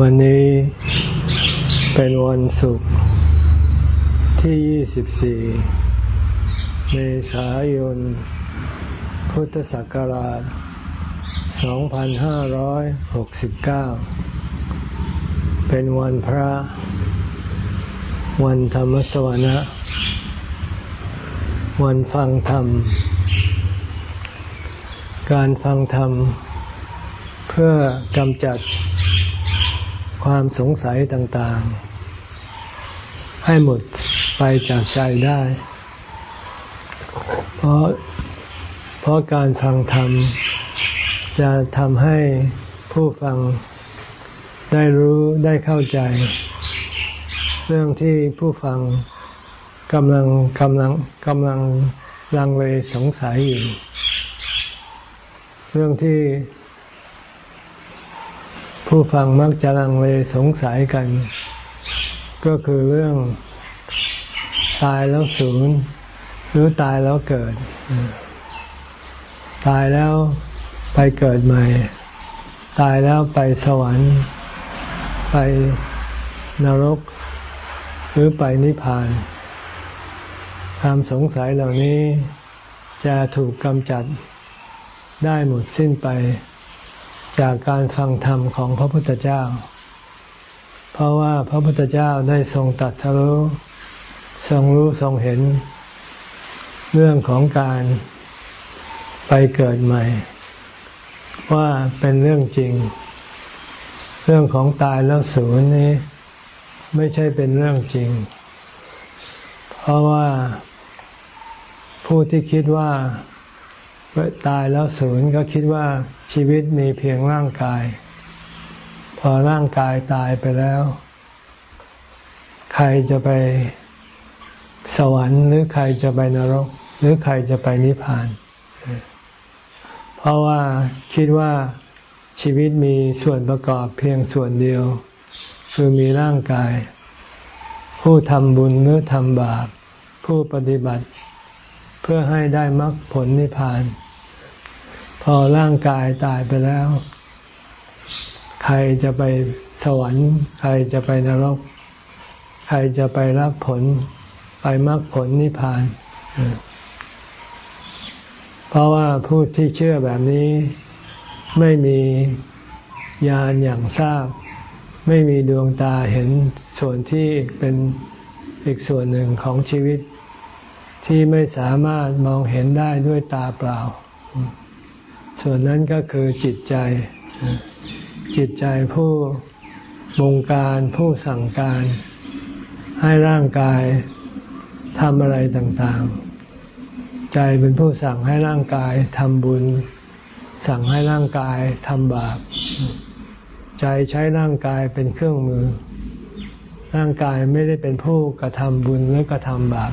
วันนี้เป็นวันศุกร์ที่ 24 เมษายน พุทธศักราช 2569 เป็นวันพระ วันธรรมสวนะ วันฟังธรรม การฟังธรรม เพื่อกำจัด ความสงสัยต่างๆ ให้หมดไปจากใจได้ เพราะเพราะการฟังธรรม จะทำให้ผู้ฟังได้รู้ได้เข้าใจ เรื่องที่ผู้ฟังกำลังกำลังกำลังลังเลสงสัยอยู่ เรื่องที่ ผู้ฟังมักจะลังเลสงสัยกัน ก็คือเรื่องตายแล้วสูญหรือตายแล้วเกิด ตายแล้วไปเกิดใหม่ ตายแล้วไปสวรรค์ ไปนรก หรือไปนิพพาน ความสงสัยเหล่านี้จะถูกกำจัดได้หมดสิ้นไป จากการฟังธรรมของพระพุทธเจ้า เพราะว่าพระพุทธเจ้าได้ทรงตัดสรู้ทรงรู้ทรงเห็น เรื่องของการไปเกิดใหม่ ว่าเป็นเรื่องจริง เรื่องของตายแล้วสูญนี้ไม่ใช่เป็นเรื่องจริง เพราะว่าผู้ที่คิดว่า ตายแล้วศูนย์ก็คิดว่าชีวิตมีเพียงร่างกาย พอร่างกายตายไปแล้ว ใครจะไปสวรรค์หรือใครจะไปนรก หรือใครจะไปนิพพาน เพราะว่าคิดว่าชีวิตมีส่วนประกอบเพียงส่วนเดียว คือมีร่างกาย ผู้ทำบุญหรือทำบาป ผู้ปฏิบัติ เพื่อให้ได้มรรคผลนิพพาน พอร่างกายตายไปแล้ว ใครจะไปสวรรค์ ใครจะไปนรก ใครจะไปรับผลไปมรรคผลนิพพาน เพราะว่าผู้ที่เชื่อแบบนี้ ไม่มีญาณอย่างทราบ ไม่มีดวงตาเห็นส่วนที่เป็นอีกส่วนหนึ่งของชีวิต ที่ไม่สามารถมองเห็นได้ด้วยตาเปล่า ส่วนนั้นก็คือจิตใจ จิตใจผู้บงการผู้สั่งการ ให้ร่างกายทำอะไรต่างๆ ใจเป็นผู้สั่งให้ร่างกายทำบุญ สั่งให้ร่างกายทำบาป ใจใช้ร่างกายเป็นเครื่องมือ ร่างกายไม่ได้เป็นผู้กระทำบุญหรือกระทำบาป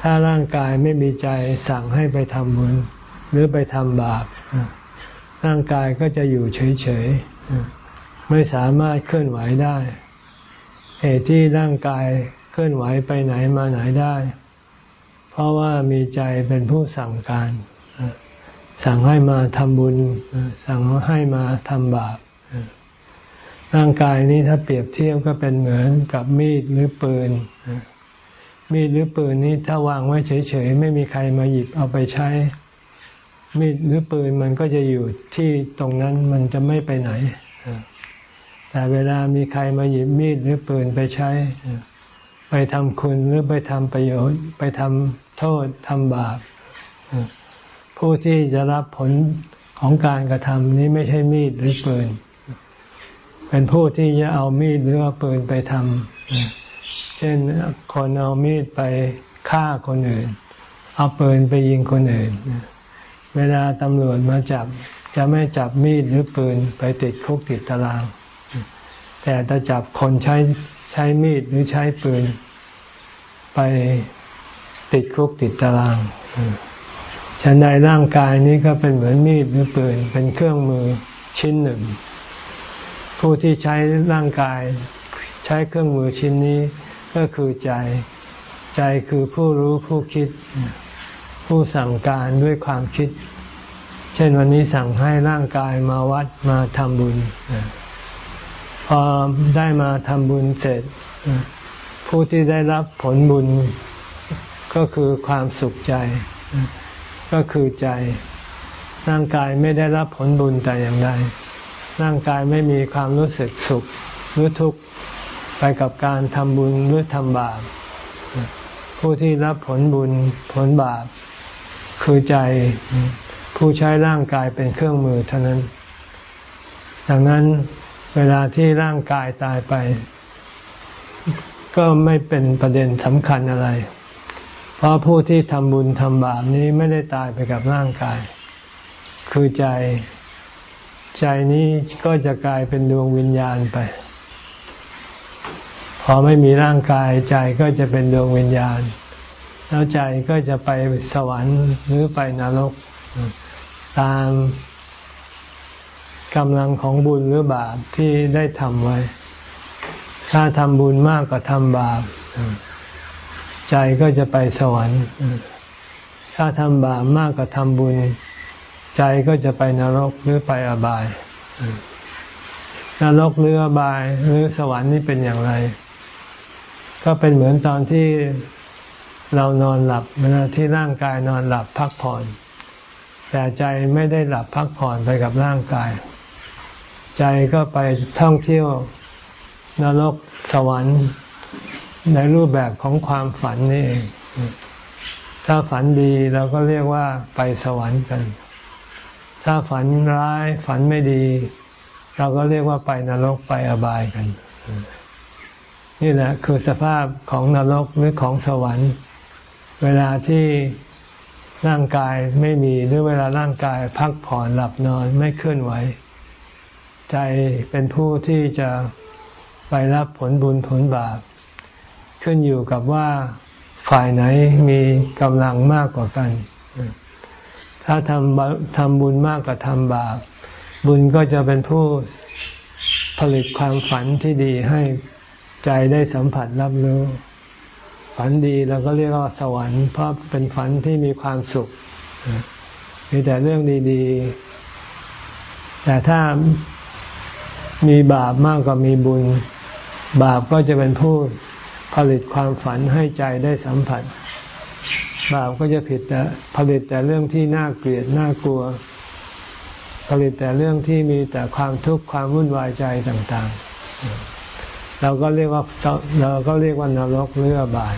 ถ้าร่างกายไม่มีใจสั่งให้ไปทำบุญหรือไปทำบาป ร่างกายก็จะอยู่เฉยๆ ไม่สามารถเคลื่อนไหวได้ เหตุที่ร่างกายเคลื่อนไหวไปไหนมาไหนได้ เพราะว่ามีใจเป็นผู้สั่งการ สั่งให้มาทำบุญ สั่งให้มาทำบาป ร่างกายนี้ถ้าเปรียบเทียบก็เป็นเหมือนกับมีดหรือปืน มีดหรือปืนนี้ถ้าวางไว้เฉยๆ ไม่มีใครมาหยิบเอาไปใช้ มีดหรือปืนมันก็จะอยู่ที่ตรงนั้นมันจะไม่ไปไหน แต่เวลามีใครมาหยิบมีดหรือปืนไปใช้ ไปทำคุณหรือไปทำประโยชน์ ไปทำโทษทำบาปผู้ที่จะรับผลของการกระทำนี้ไม่ใช่มีดหรือปืน เป็นผู้ที่จะเอามีดหรือปืนไปทำ เช่นคนเอามีดไปฆ่าคนอื่น เอาปืนไปยิงคนอื่น เวลาตำรวจมาจับจะไม่จับมีดหรือปืนไปติดคุกติดตาราง แต่จะจับคนใช้ใช้มีดหรือใช้ปืน ไปติดคุกติดตารางฉันในร่างกายนี้ก็เป็นเหมือนมีดหรือปืน เป็นเครื่องมือชิ้นหนึ่ง ผู้ที่ใช้ร่างกาย ใช้เครื่องมือชิ้นนี้ก็คือใจ ใจคือผู้รู้ผู้คิด ผู้สั่งการด้วยความคิด เช่นวันนี้สั่งให้ร่างกายมาวัดมาทำบุญ พอได้มาทำบุญเสร็จ ผู้ที่ได้รับผลบุญก็คือความสุขใจ ก็คือใจ ร่างกายไม่ได้รับผลบุญแต่อย่างใดร่างกายไม่มีความรู้สึกสุขหรือทุกข์ ไปกับการทำบุญหรือทำบาป ผู้ที่รับผลบุญผลบาป คือใจผู้ใช้ร่างกายเป็นเครื่องมือเท่านั้น ดังนั้นเวลาที่ร่างกายตายไป ก็ไม่เป็นประเด็นสำคัญอะไร เพราะผู้ที่ทำบุญทำบาปนี้ไม่ได้ตายไปกับร่างกาย คือใจ ใจนี้ก็จะกลายเป็นดวงวิญญาณไป อไม่มีร่างกายใจก็จะเป็นดวงวิญญาณ แล้วใจก็จะไปสวรรค์หรือไปนรก ตามกำลังของบุญหรือบาปที่ได้ทำไว้ ถ้าทำบุญมากกว่าทำบาป ใจก็จะไปสวรรค์ ถ้าทำบาปมากกว่าทำบุญ ใจก็จะไปนรกหรือไปอบายนรกหรืออบายหรือสวรรค์นี่เป็นอย่างไร ก็เป็นเหมือนตอนที่เรานอนหลับเวลาที่ร่างกายนอนหลับพักผ่อน แต่ใจไม่ได้หลับพักผ่อนไปกับร่างกาย ใจก็ไปท่องเที่ยวนรกสวรรค์ในรูปแบบของความฝันนี่เอง ถ้าฝันดีเราก็เรียกว่าไปสวรรค์กัน ถ้าฝันร้ายฝันไม่ดี เราก็เรียกว่าไปนรกไปอบายกัน นี่แหละคือสภาพของนรกหรือของสวรรค์ เวลาที่ร่างกายไม่มีหรือเวลาร่างกายพักผ่อนหลับนอนไม่เคลื่อนไหว ใจเป็นผู้ที่จะไปรับผลบุญผลบาป ขึ้นอยู่กับว่าฝ่ายไหนมีกำลังมากกว่ากัน ถ้าทำทำบุญมากกว่าทำบาป บุญก็จะเป็นผู้ผลิตความฝันที่ดีให้ ใจได้สัมผัสรับรู้ ฝันดีเราก็เรียกว่าสวรรค์เพราะเป็นฝันที่มีความสุข มีแต่เรื่องดีๆ แต่ถ้ามีบาปมากกว่ามีบุญ บาปก็จะเป็นผู้ผลิตความฝันให้ใจได้สัมผัส บาปก็จะผิดแต่ผลิตแต่เรื่องที่น่าเกลียดน่ากลัว ผลิตแต่เรื่องที่มีแต่ความทุกข์ความวุ่นวายใจต่าง ๆ เราก็เรียกว่าเราก็เรียกว่านรกหรืออบาย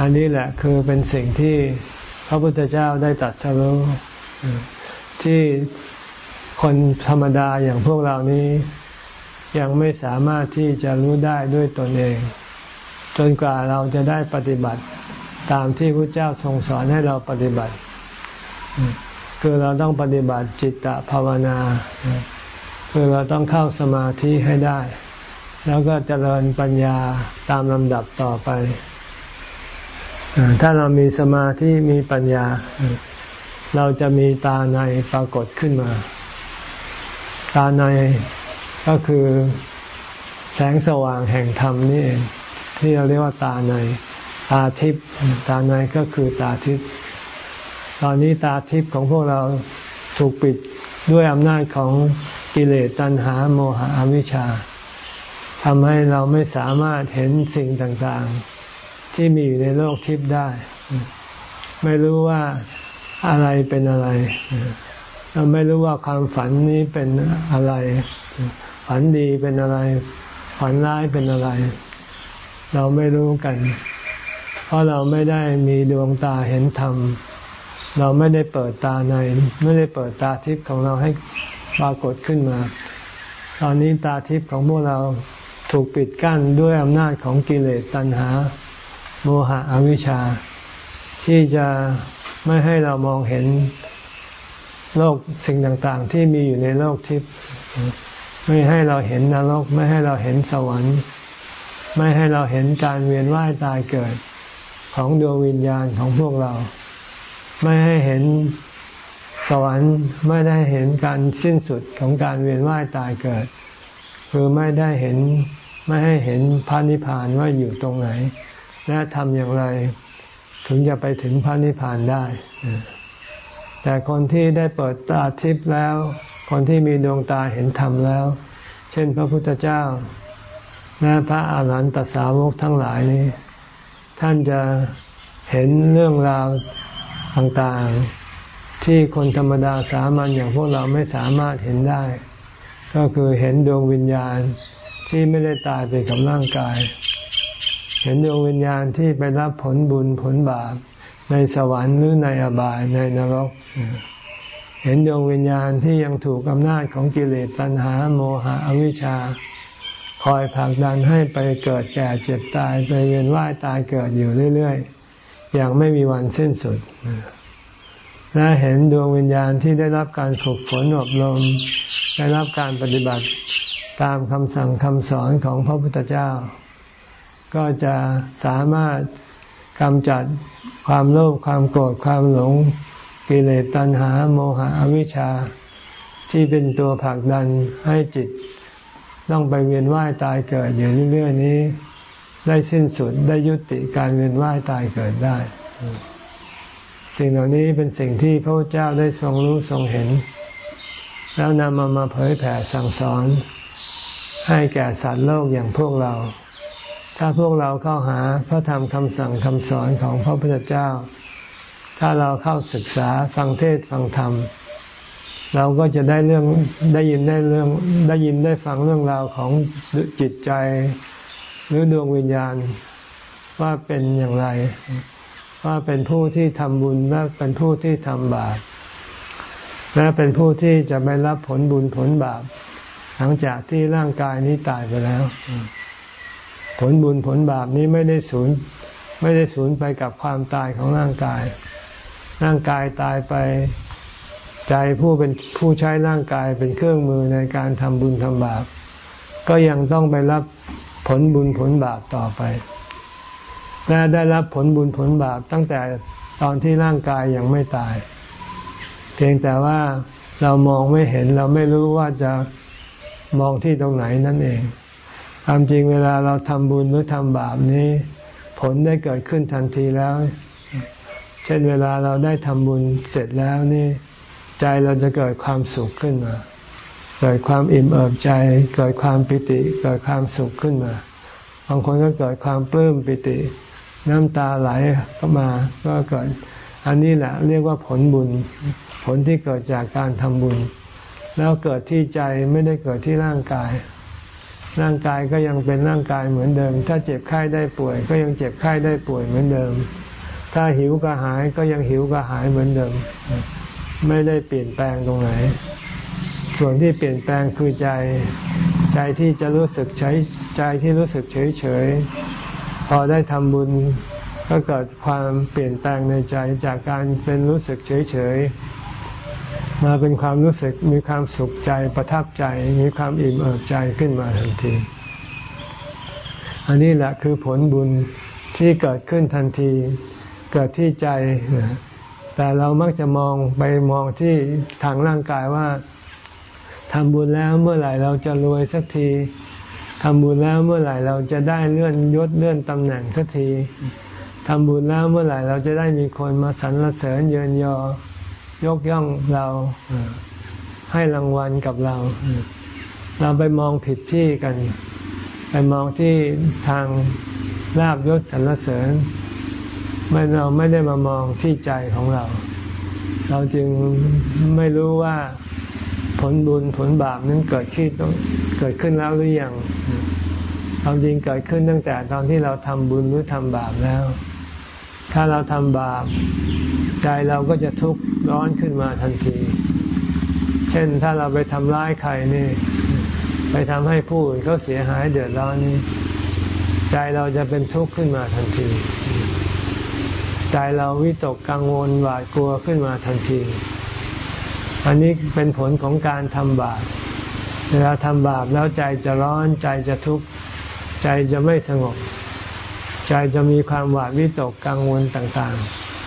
อันนี้แหละคือเป็นสิ่งที่พระพุทธเจ้าได้ตัดสรู้ที่คนธรรมดาอย่างพวกเรานี้ยังไม่สามารถที่จะรู้ได้ด้วยตนเอง จนกว่าเราจะได้ปฏิบัติตามที่พระเจ้าทรงสอนให้เราปฏิบัติ คือเราต้องปฏิบัติจิตตภาวนา คือเราต้องเข้าสมาธิให้ได้ แล้วก็เจริญปัญญาตามลำดับต่อไป ถ้าเรามีสมาธิมีปัญญา เราจะมีตาในปรากฏขึ้นมา ตาในก็คือแสงสว่างแห่งธรรมนี่เองที่เราเรียกว่าตาใน ตาทิพย์ตาในก็คือตาทิพย์ตอนนี้ตาทิพย์ของพวกเราถูกปิดด้วยอำนาจของ กิเลสตัณหาโมหะอวิชชาทำให้เราไม่สามารถเห็นสิ่งต่างๆ ที่มีอยู่ในโลกทิพย์ได้ ไม่รู้ว่าอะไรเป็นอะไรเราไม่รู้ว่าความฝันนี้เป็นอะไร ฝันดีเป็นอะไร ฝันร้ายเป็นอะไร เราไม่รู้กัน เพราะเราไม่ได้มีดวงตาเห็นธรรม เราไม่ได้เปิดตาใน ไม่ได้เปิดตาทิพย์ของเราให้ ปรากฏขึ้นมา ตอนนี้ตาทิพย์ของพวกเราถูกปิดกั้นด้วยอำนาจของกิเลสตัณหา โมหะอวิชชา ที่จะไม่ให้เรามองเห็นโลกสิ่งต่างๆ ที่มีอยู่ในโลกทิพย์ไม่ให้เราเห็นนรก ไม่ให้เราเห็นสวรรค์ ไม่ให้เราเห็นการเวียนว่ายตายเกิดของดวงวิญญาณของพวกเรา ไม่ให้เห็น สวรรค์ไม่ได้เห็นการสิ้นสุดของการเวียนว่ายตายเกิด คือไม่ได้เห็นไม่ให้เห็นพระนิพพานว่าอยู่ตรงไหน และทำอย่างไรถึงจะไปถึงพระนิพพานได้ แต่คนที่ได้เปิดตาทิพย์แล้ว คนที่มีดวงตาเห็นธรรมแล้ว เช่นพระพุทธเจ้า และพระอาหารหันตสาวกทั้งหลายนี้ ท่านจะเห็นเรื่องราวต่างๆ ที่คนธรรมดาสามัญอย่างพวกเราไม่สามารถเห็นได้ ก็คือเห็นดวงวิญญาณที่ไม่ได้ตายไปกับร่างกาย เห็นดวงวิญญาณที่ไปรับผลบุญผลบาปในสวรรค์หรือในอบายในนรก เห็นดวงวิญญาณที่ยังถูกอำนาจของกิเลสตัณหาโมหะอวิชชา คอยผลักดันให้ไปเกิดแก่เจ็บตายไปเวียนว่ายตายเกิดอยู่เรื่อยๆอย่างไม่มีวันสิ้นสุด และเห็นดวงวิญญาณที่ได้รับการฝึกฝนอบรม ได้รับการปฏิบัติตามคำสั่งคำสอนของพระพุทธเจ้า ก็จะสามารถกำจัดความโลภความโกรธความหลง กิเลสตัณหาโมหะอวิชชา ที่เป็นตัวผลักดันให้จิตต้องไปเวียนว่ายตายเกิดอยู่เรื่อยๆนี้ ได้สิ้นสุดได้ยุติการเวียนว่ายตายเกิดได้ สิ่งเหล่านี้เป็นสิ่งที่พระเจ้าได้ทรงรู้ทรงเห็น แล้วนำมามาเผยแผ่สั่งสอน ให้แก่สัตว์โลกอย่างพวกเรา ถ้าพวกเราเข้าหาพระธรรมคำสั่งคำสอนของพระพุทธเจ้า ถ้าเราเข้าศึกษาฟังเทศฟังธรรม เราก็จะได้เรื่องได้ยินได้เรื่องได้ยินได้ฟังเรื่องราวของจิตใจ หรือดวงวิญญาณว่าเป็นอย่างไร ว่าเป็นผู้ที่ทำบุญและเป็นผู้ที่ทำบาปและเป็นผู้ที่จะไม่รับผลบุญผลบาป หลังจากที่ร่างกายนี้ตายไปแล้ว ผลบุญผลบาปนี้ไม่ได้สูญไม่ได้สูญไปกับความตายของร่างกาย ร่างกายตายไปใจผู้เป็นผู้ใช้ร่างกายเป็นเครื่องมือในการทำบุญทำบาป ก็ยังต้องไปรับผลบุญผลบาปต่อไป และได้รับผลบุญผลบาปตั้งแต่ตอนที่ร่างกายยังไม่ตาย เพียงแต่ว่าเรามองไม่เห็นเราไม่รู้ว่าจะมองที่ตรงไหนนั่นเองความจริงเวลาเราทำบุญหรือทำบาปนี้ ผลได้เกิดขึ้นทันทีแล้ว เช่นเวลาเราได้ทำบุญเสร็จแล้วนี่ ใจเราจะเกิดความสุขขึ้นมาเกิดความอิ่มเอิบใจ เกิดความปิติ เกิดความสุขขึ้นมาบางคนก็เกิดความปลื้มปิติ น้ำตาไหลก็มาก็เกิด อันนี้แหละเรียกว่าผลบุญ ผลที่เกิดจากการทำบุญ แล้วเกิดที่ใจไม่ได้เกิดที่ร่างกาย ร่างกายก็ยังเป็นร่างกายเหมือนเดิม ถ้าเจ็บไข้ได้ป่วย ก็ยังเจ็บไข้ได้ป่วยเหมือนเดิม ถ้าหิวกระหายก็ยังหิวกระหายเหมือนเดิม ไม่ได้เปลี่ยนแปลงตรงไหน ส่วนที่เปลี่ยนแปลงคือใจ ใจที่จะรู้สึกใช้ใจที่รู้สึกเฉยเฉย พอได้ทำบุญก็เกิดความเปลี่ยนแปลงในใจจากการเป็นรู้สึกเฉยเฉยมาเป็นความรู้สึกมีความสุขใจประทับใจมีความอิ่มเอิบใจขึ้นมาทันที อันนี้แหละคือผลบุญที่เกิดขึ้นทันที เกิดที่ใจ แต่เรามักจะมองไปมองที่ทางร่างกายว่าทำบุญแล้วเมื่อไหร่เราจะรวยสักที ทำบุญแล้วเมื่อไหร่เราจะได้เลื่อนยศเลื่อนตำแหน่งสักทีทำบุญแล้วเมื่อไหร่เราจะได้มีคนมาสรรเสริญเยินยอยกย่องเราให้รางวัลกับเรา เราไปมองผิดที่กัน ไปมองที่ทางลาบยศสรรเสริญไม่เราไม่ได้มามองที่ใจของเรา เราจึงไม่รู้ว่า ผลบุญผลบาปนั้นเกิดขึ้นเกิดขึ้นแล้วหรือยังความจริงเกิดขึ้นตั้งแต่ตอนที่เราทำบุญหรือทำบาปแล้ว ถ้าเราทำบาป ใจเราก็จะทุกข์ร้อนขึ้นมาทันที เช่นถ้าเราไปทำร้ายใครนี่ ไปทำให้ผู้อื่นเขาเสียหายเดือดร้อนนี่ใจเราจะเป็นทุกข์ขึ้นมาทันที ใจเราวิตกกังวลหวาดกลัวขึ้นมาทันที อันนี้เป็นผลของการทำบาปเวลาทำบาปแล้วใจจะร้อนใจจะทุกข์ใจจะไม่สงบ ใจจะมีความหวาดวิตกกังวลต่าง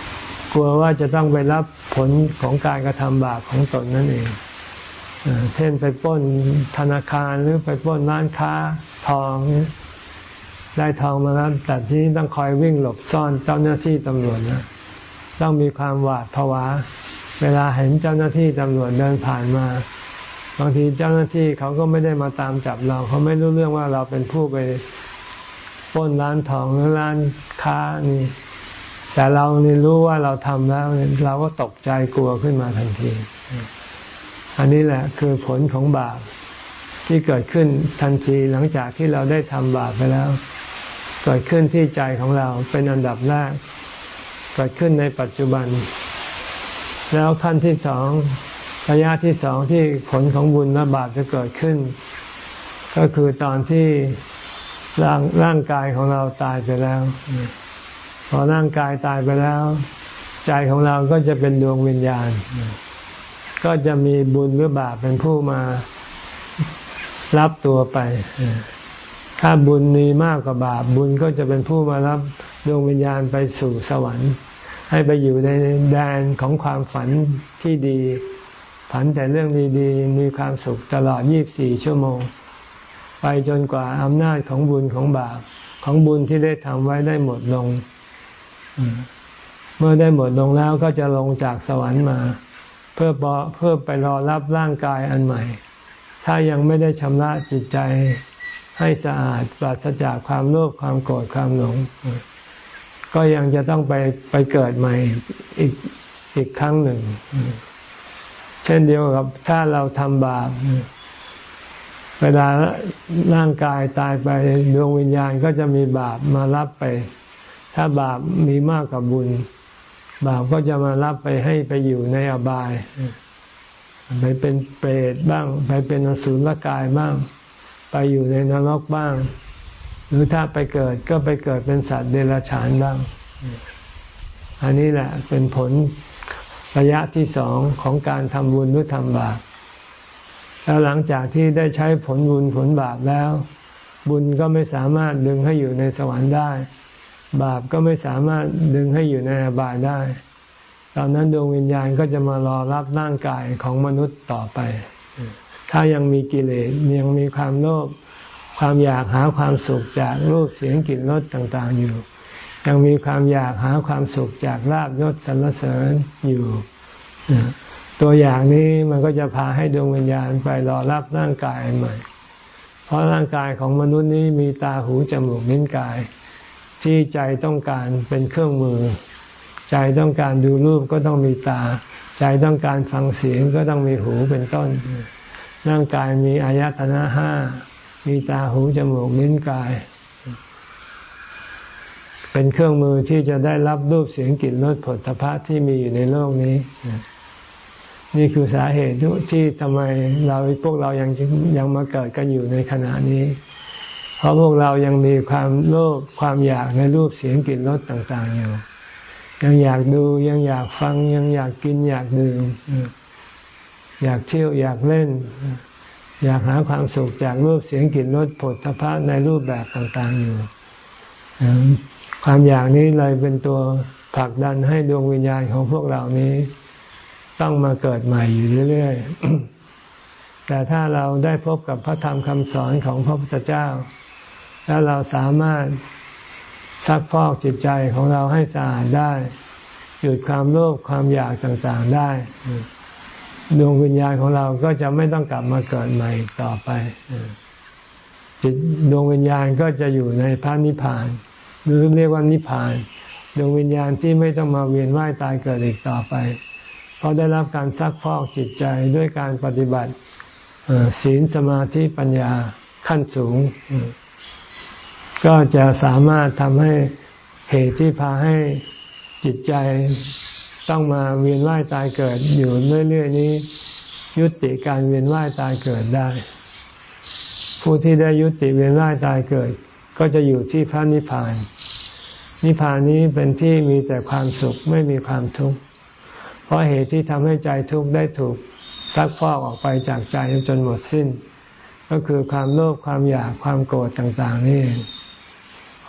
ๆ กลัวว่าจะต้องไปรับผลของการกระทำบาปของตนนั่นเองเช่นไปป้นธนาคารหรือไปป้นร้านค้าทองได้ทองมาแล้วแต่ที่ต้องคอยวิ่งหลบซ่อนเจ้าหน้าที่ตำรวจนะต้องมีความหวาดผวา เวลาเห็นเจ้าหน้าที่ตำรวจเดินผ่านมา บางทีเจ้าหน้าที่เขาก็ไม่ได้มาตามจับเรา เขาไม่รู้เรื่องว่าเราเป็นผู้ไปป้นร้านทองหรือร้านค้านี่ แต่เรานี่รู้ว่าเราทำแล้วเราก็ตกใจกลัวขึ้นมาทันที อันนี้แหละคือผลของบาปที่เกิดขึ้นทันทีหลังจากที่เราได้ทำบาปไปแล้ว เกิดขึ้นที่ใจของเราเป็นอันดับแรก เกิดขึ้นในปัจจุบัน แล้วขั้นที่สองระยะที่สองที่ผลของบุญและบาปจะเกิดขึ้น ก็คือตอนที่ร่างร่างกายของเราตายไปแล้ว พอร่างกายตายไปแล้ว ใจของเราก็จะเป็นดวงวิญญาณ ก็จะมีบุญหรือบาปเป็นผู้มารับตัวไป ถ้าบุญมีมากกว่าบาป บุญก็จะเป็นผู้มารับดวงวิญญาณไปสู่สวรรค์ ให้ไปอยู่ในแดนของความฝันที่ดี ฝันแต่เรื่องดีๆ มีความสุขตลอด 24 ชั่วโมง ไปจนกว่าอำนาจของบุญของบาป ของบุญที่ได้ทำไว้ได้หมดลง เมื่อได้หมดลงแล้วก็จะลงจากสวรรค์มา เพื่อเพื่อไปรอรับร่างกายอันใหม่ ถ้ายังไม่ได้ชำระจิตใจให้สะอาดปราศจากความโลภความโกรธความหลง ก็ยังจะต้องไปไปเกิดใหม่อีกอีกครั้งหนึ่ง เช่นเดียวกับถ้าเราทำบาปเวลาร่างกายตายไปดวงวิญญาณก็จะมีบาปมารับไป ถ้าบาปมีมากกว่าบุญ บาปก็จะมารับไปให้ไปอยู่ในอบาย ไปเป็นเปรตบ้าง ไปเป็นอสุรกายบ้าง ไปอยู่ในนรกบ้าง หรือถ้าไปเกิดก็ไปเกิดเป็นสัตว์เดรัจฉานบ้าง อันนี้แหละเป็นผลระยะที่สองของการทำบุญหรือทำบาป แล้วหลังจากที่ได้ใช้ผลบุญผลบาปแล้ว บุญก็ไม่สามารถดึงให้อยู่ในสวรรค์ได้ บาปก็ไม่สามารถดึงให้อยู่ในอบายได้ ตอนนั้นดวงวิญญาณก็จะมารอรับร่างกายของมนุษย์ต่อไป ถ้ายังมีกิเลสยังมีความโลภ ความอยากหาความสุขจากรูปเสียงกลิ่นรสต่างๆอยู่ ยังมีความอยากหาความสุขจากลาบยศสรรเสริญอยู่ตัวอย่างนี้มันก็จะพาให้ดวงวิญญาณไปรอรับร่างกายใหม่ เพราะร่างกายของมนุษย์นี้มีตาหูจมูกนิ้นกาย ที่ใจต้องการเป็นเครื่องมือ ใจต้องการดูรูปก็ต้องมีตา ใจต้องการฟังเสียงก็ต้องมีหูเป็นต้น ร่างกายมีอายตนะห้า มีตาหูจมูกนิ้นกาย เป็นเครื่องมือที่จะได้รับรูปเสียงกลิ่นรสผลตภะที่มีอยู่ในโลกนี้ นี่คือสาเหตุที่ทำไมเราพวกเรายังยังมาเกิดกันอยู่ในขณะนี้ เพราะพวกเรายังมีความโลภความอยากในรูปเสียงกลิ่นรสต่าง ๆ อยู่ ยังอยากดูยังอยากฟังยังอยากกินอยากดื่มอยากเที่ยวอยากเล่น อยากหาความสุขจากรูปเสียงกลิ่นรสผลตภะในรูปแบบต่างๆอยู่ ความอยากนี้เลยเป็นตัวผลักดันให้ดวงวิญญาณของพวกเรานี้ ต้องมาเกิดใหม่อยู่เรื่อยๆ แต่ถ้าเราได้พบกับพระธรรมคำสอนของพระพุทธเจ้า แล้วเราสามารถซักพอกจิตใจของเราให้สะอาดได้ หยุดความโลภความอยากต่างๆได้ ดวงวิญญาณของเราก็จะไม่ต้องกลับมาเกิดใหม่ต่อไปจิตดวงวิญญาณก็จะอยู่ในพระนิพพาน หรือเรียกว่านิพพานดวงวิญญาณที่ไม่ต้องมาเวียนว่ายตายเกิดอีกต่อไป เพราะได้รับการซักพอกจิตใจด้วยการปฏิบัติศีลสมาธิปัญญาขั้นสูง ก็จะสามารถทำให้เหตุที่พาให้จิตใจ ต้องมาเวียนว่ายตายเกิดอยู่เรื่อยๆนี้ ยุติการเวียนว่ายตายเกิดได้ ผู้ที่ได้ยุติเวียนว่ายตายเกิด ก็จะอยู่ที่พระนิพพาน นิพพานนี้เป็นที่มีแต่ความสุขไม่มีความทุกข์เพราะเหตุที่ทำให้ใจทุกข์ได้ถูกซักฟอกออกไปจากใจจนหมดสิ้น ก็คือความโลภความอยากความโกรธต่าง ๆ นี่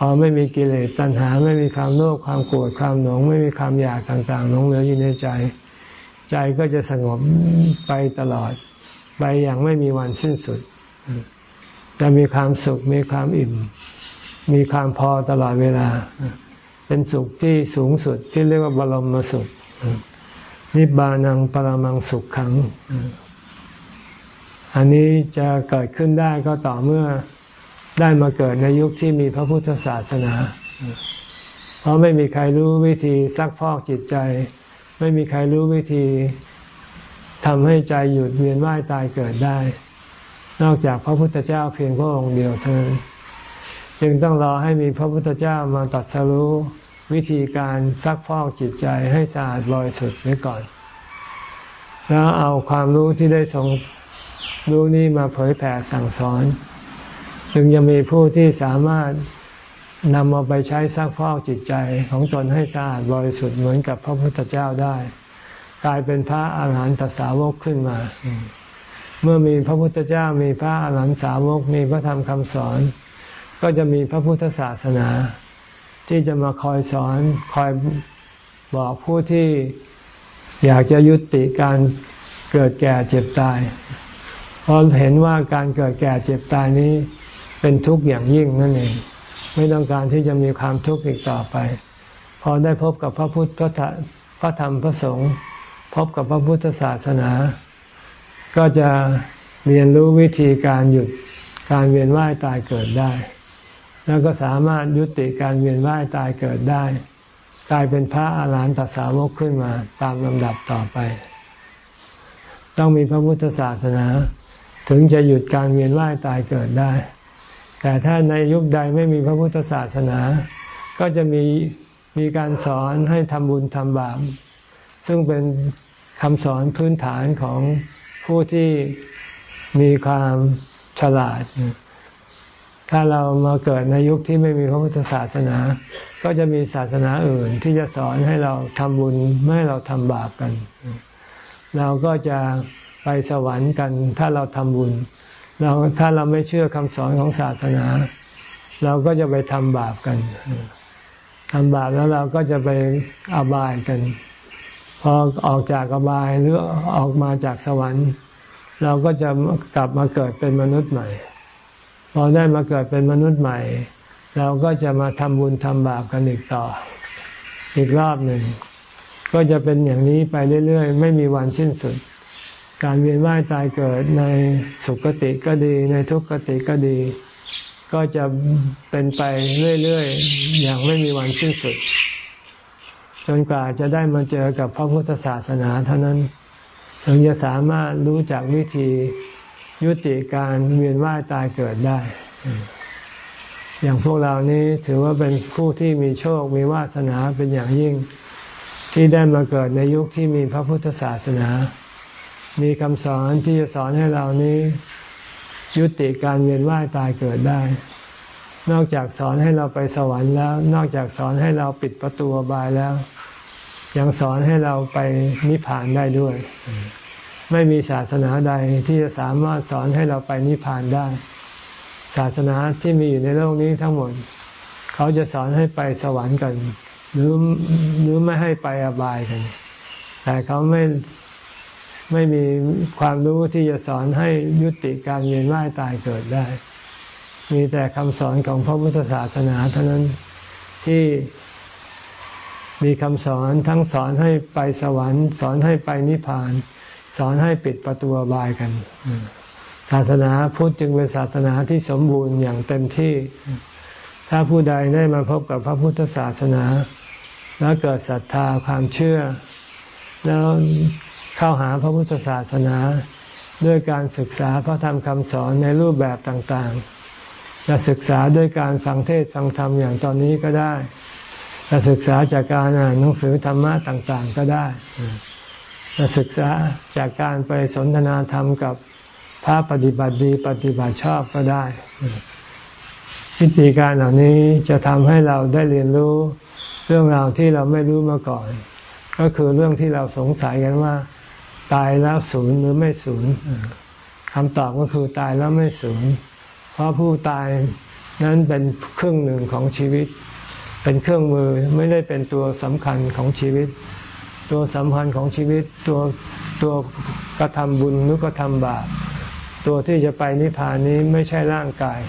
อไม่มีกิเลสตัณหาไม่มีความโลภความโกรธความหลงไม่มีความอยากต่างๆหลงเหลืออยู่ในใจ ใจก็จะสงบไปตลอด ไปอย่างไม่มีวันสิ้นสุด จะมีความสุขมีความอิ่ม มีความพอตลอดเวลา เป็นสุขที่สูงสุดที่เรียกว่าบรมสุข นิบานังปรมังสุขขัง อันนี้จะเกิดขึ้นได้ก็ต่อเมื่อ ได้มาเกิดในยุคที่มีพระพุทธศาสนา เพราะไม่มีใครรู้วิธีซักพอกจิตใจ ไม่มีใครรู้วิธีทำให้ใจหยุดเวียนว่ายตายเกิดได้ นอกจากพระพุทธเจ้าเพียงพระองค์เดียวเท่านั้นจึงต้องรอให้มีพระพุทธเจ้ามาตัดสรู้วิธีการซักพอกจิตใจให้สะอาดบริสุทธิ์เสียก่อน แล้วเอาความรู้ที่ได้ทรงรู้นี้มาเผยแผ่สั่งสอน จึงยังมีผู้ที่สามารถนำเอาไปใช้ซักพอกจิตใจของตนให้สะอาดบริสุทธิ์เหมือนกับพระพุทธเจ้าได้ กลายเป็นพระอาหารหันตสาวกขึ้นมา เมื่อมีพระพุทธเจ้ามีพระอาหารหันตสาวกมีพระธรรมคำสอน ก็จะมีพระพุทธศาสนา ที่จะมาคอยสอนคอยบอกผู้ที่อยากจะยุติการเกิดแก่เจ็บตายเพราะเห็นว่าการเกิดแก่เจ็บตายนี้ เป็นทุกข์อย่างยิ่งนั่นเอง ไม่ต้องการที่จะมีความทุกข์อีกต่อไป พอได้พบกับพระพุทธพระธรรมพระสงฆ์พบกับพระพุทธศาสนา ก็จะเรียนรู้วิธีการหยุดการเวียนว่ายตายเกิดได้ แล้วก็สามารถยุติการเวียนว่ายตายเกิดได้ กลายเป็นพระอาหารหันตสาวกขึ้นมาตามลำดับต่อไป ต้องมีพระพุทธศาสนา ถึงจะหยุดการเวียนว่ายตายเกิดได้ แต่ถ้าในยุคใดไม่มีพระพุทธศาสนา ก็จะมีมีการสอนให้ทำบุญทำบาปซึ่งเป็นคำสอนพื้นฐานของผู้ที่มีความฉลาด ถ้าเรามาเกิดในยุคที่ไม่มีพระพุทธศาสนา ก็จะมีศาสนาอื่นที่จะสอนให้เราทำบุญไม่ให้เราทำบาปกัน เราก็จะไปสวรรค์กันถ้าเราทำบุญ เราถ้าเราไม่เชื่อคำสอนของศาสนา เราก็จะไปทำบาปกันทำบาปแล้วเราก็จะไปอบายกัน พอออกจากอบายหรือออกมาจากสวรรค์ เราก็จะกลับมาเกิดเป็นมนุษย์ใหม่ พอได้มาเกิดเป็นมนุษย์ใหม่ เราก็จะมาทำบุญทำบาปกันอีกต่อ อีกรอบหนึ่ง ก็จะเป็นอย่างนี้ไปเรื่อยๆ ไม่มีวันสิ้นสุด การเวียนว่ายตายเกิดในสุคติก็ดี ในทุกขติก็ดี ก็จะเป็นไปเรื่อยๆ อย่างไม่มีวันสิ้นสุด จนกว่าจะได้มาเจอกับพระพุทธศาสนาเท่านั้นถึงจะสามารถรู้จักวิธียุติการเวียนว่ายตายเกิดได้ อย่างพวกเรานี้ถือว่าเป็นผู้ที่มีโชค มีวาสนาเป็นอย่างยิ่ง ที่ได้มาเกิดในยุคที่มีพระพุทธศาสนา มีคำสอนที่จะสอนให้เรานี้ ยุติการเวียนว่ายตายเกิดได้ นอกจากสอนให้เราไปสวรรค์แล้ว นอกจากสอนให้เราปิดประตูบายแล้ว ยังสอนให้เราไปนิพพานได้ด้วย ไม่มีศาสนาใดที่จะสามารถสอนให้เราไปนิพพานได้ ศาสนาที่มีอยู่ในโลกนี้ทั้งหมด เขาจะสอนให้ไปสวรรค์กัน หรือหรือไม่ให้ไปอบายกันแต่เขาไม่ ไม่มีความรู้ที่จะสอนให้ยุติการเวียนว่ายตายเกิดได้ มีแต่คำสอนของพระพุทธศาสนาเท่านั้นที่มีคำสอนทั้งสอนให้ไปสวรรค์ สอนให้ไปนิพพาน สอนให้ปิดประตูบายกัน ศาสนาพุทธจึงเป็นศาสนาที่สมบูรณ์อย่างเต็มที่ ถ้าผู้ใดได้มาพบกับพระพุทธศาสนา แล้วเกิดศรัทธาความเชื่อ แล้ว เข้าหาพระพุทธศาสนาด้วยการศึกษาพระธรรมคำสอนในรูปแบบต่างๆ จะศึกษาด้วยการฟังเทศฟังธรรมอย่างตอนนี้ก็ได้ จะศึกษาจากการอ่านหนังสือธรรมะต่างๆ ก็ได้ จะศึกษาจากการไปสนทนาธรรมกับพระปฏิบัติดีปฏิบัติชอบก็ได้ วิธีการเหล่านี้จะทำให้เราได้เรียนรู้เรื่องราวที่เราไม่รู้มาก่อน ก็คือเรื่องที่เราสงสัยกันว่า ตายแล้วศูนย์หรือไม่ศูนย์คำตอบก็คือตายแล้วไม่ศูนย์ เพราะผู้ตายนั้นเป็นเครื่องหนึ่งของชีวิต เป็นเครื่องมือไม่ได้เป็นตัวสำคัญของชีวิต ตัวสำคัญของชีวิต ตัวตัวกระทำบุญหรือกระทำบาปตัวที่จะไปนิพพานนี้ไม่ใช่ร่างกาย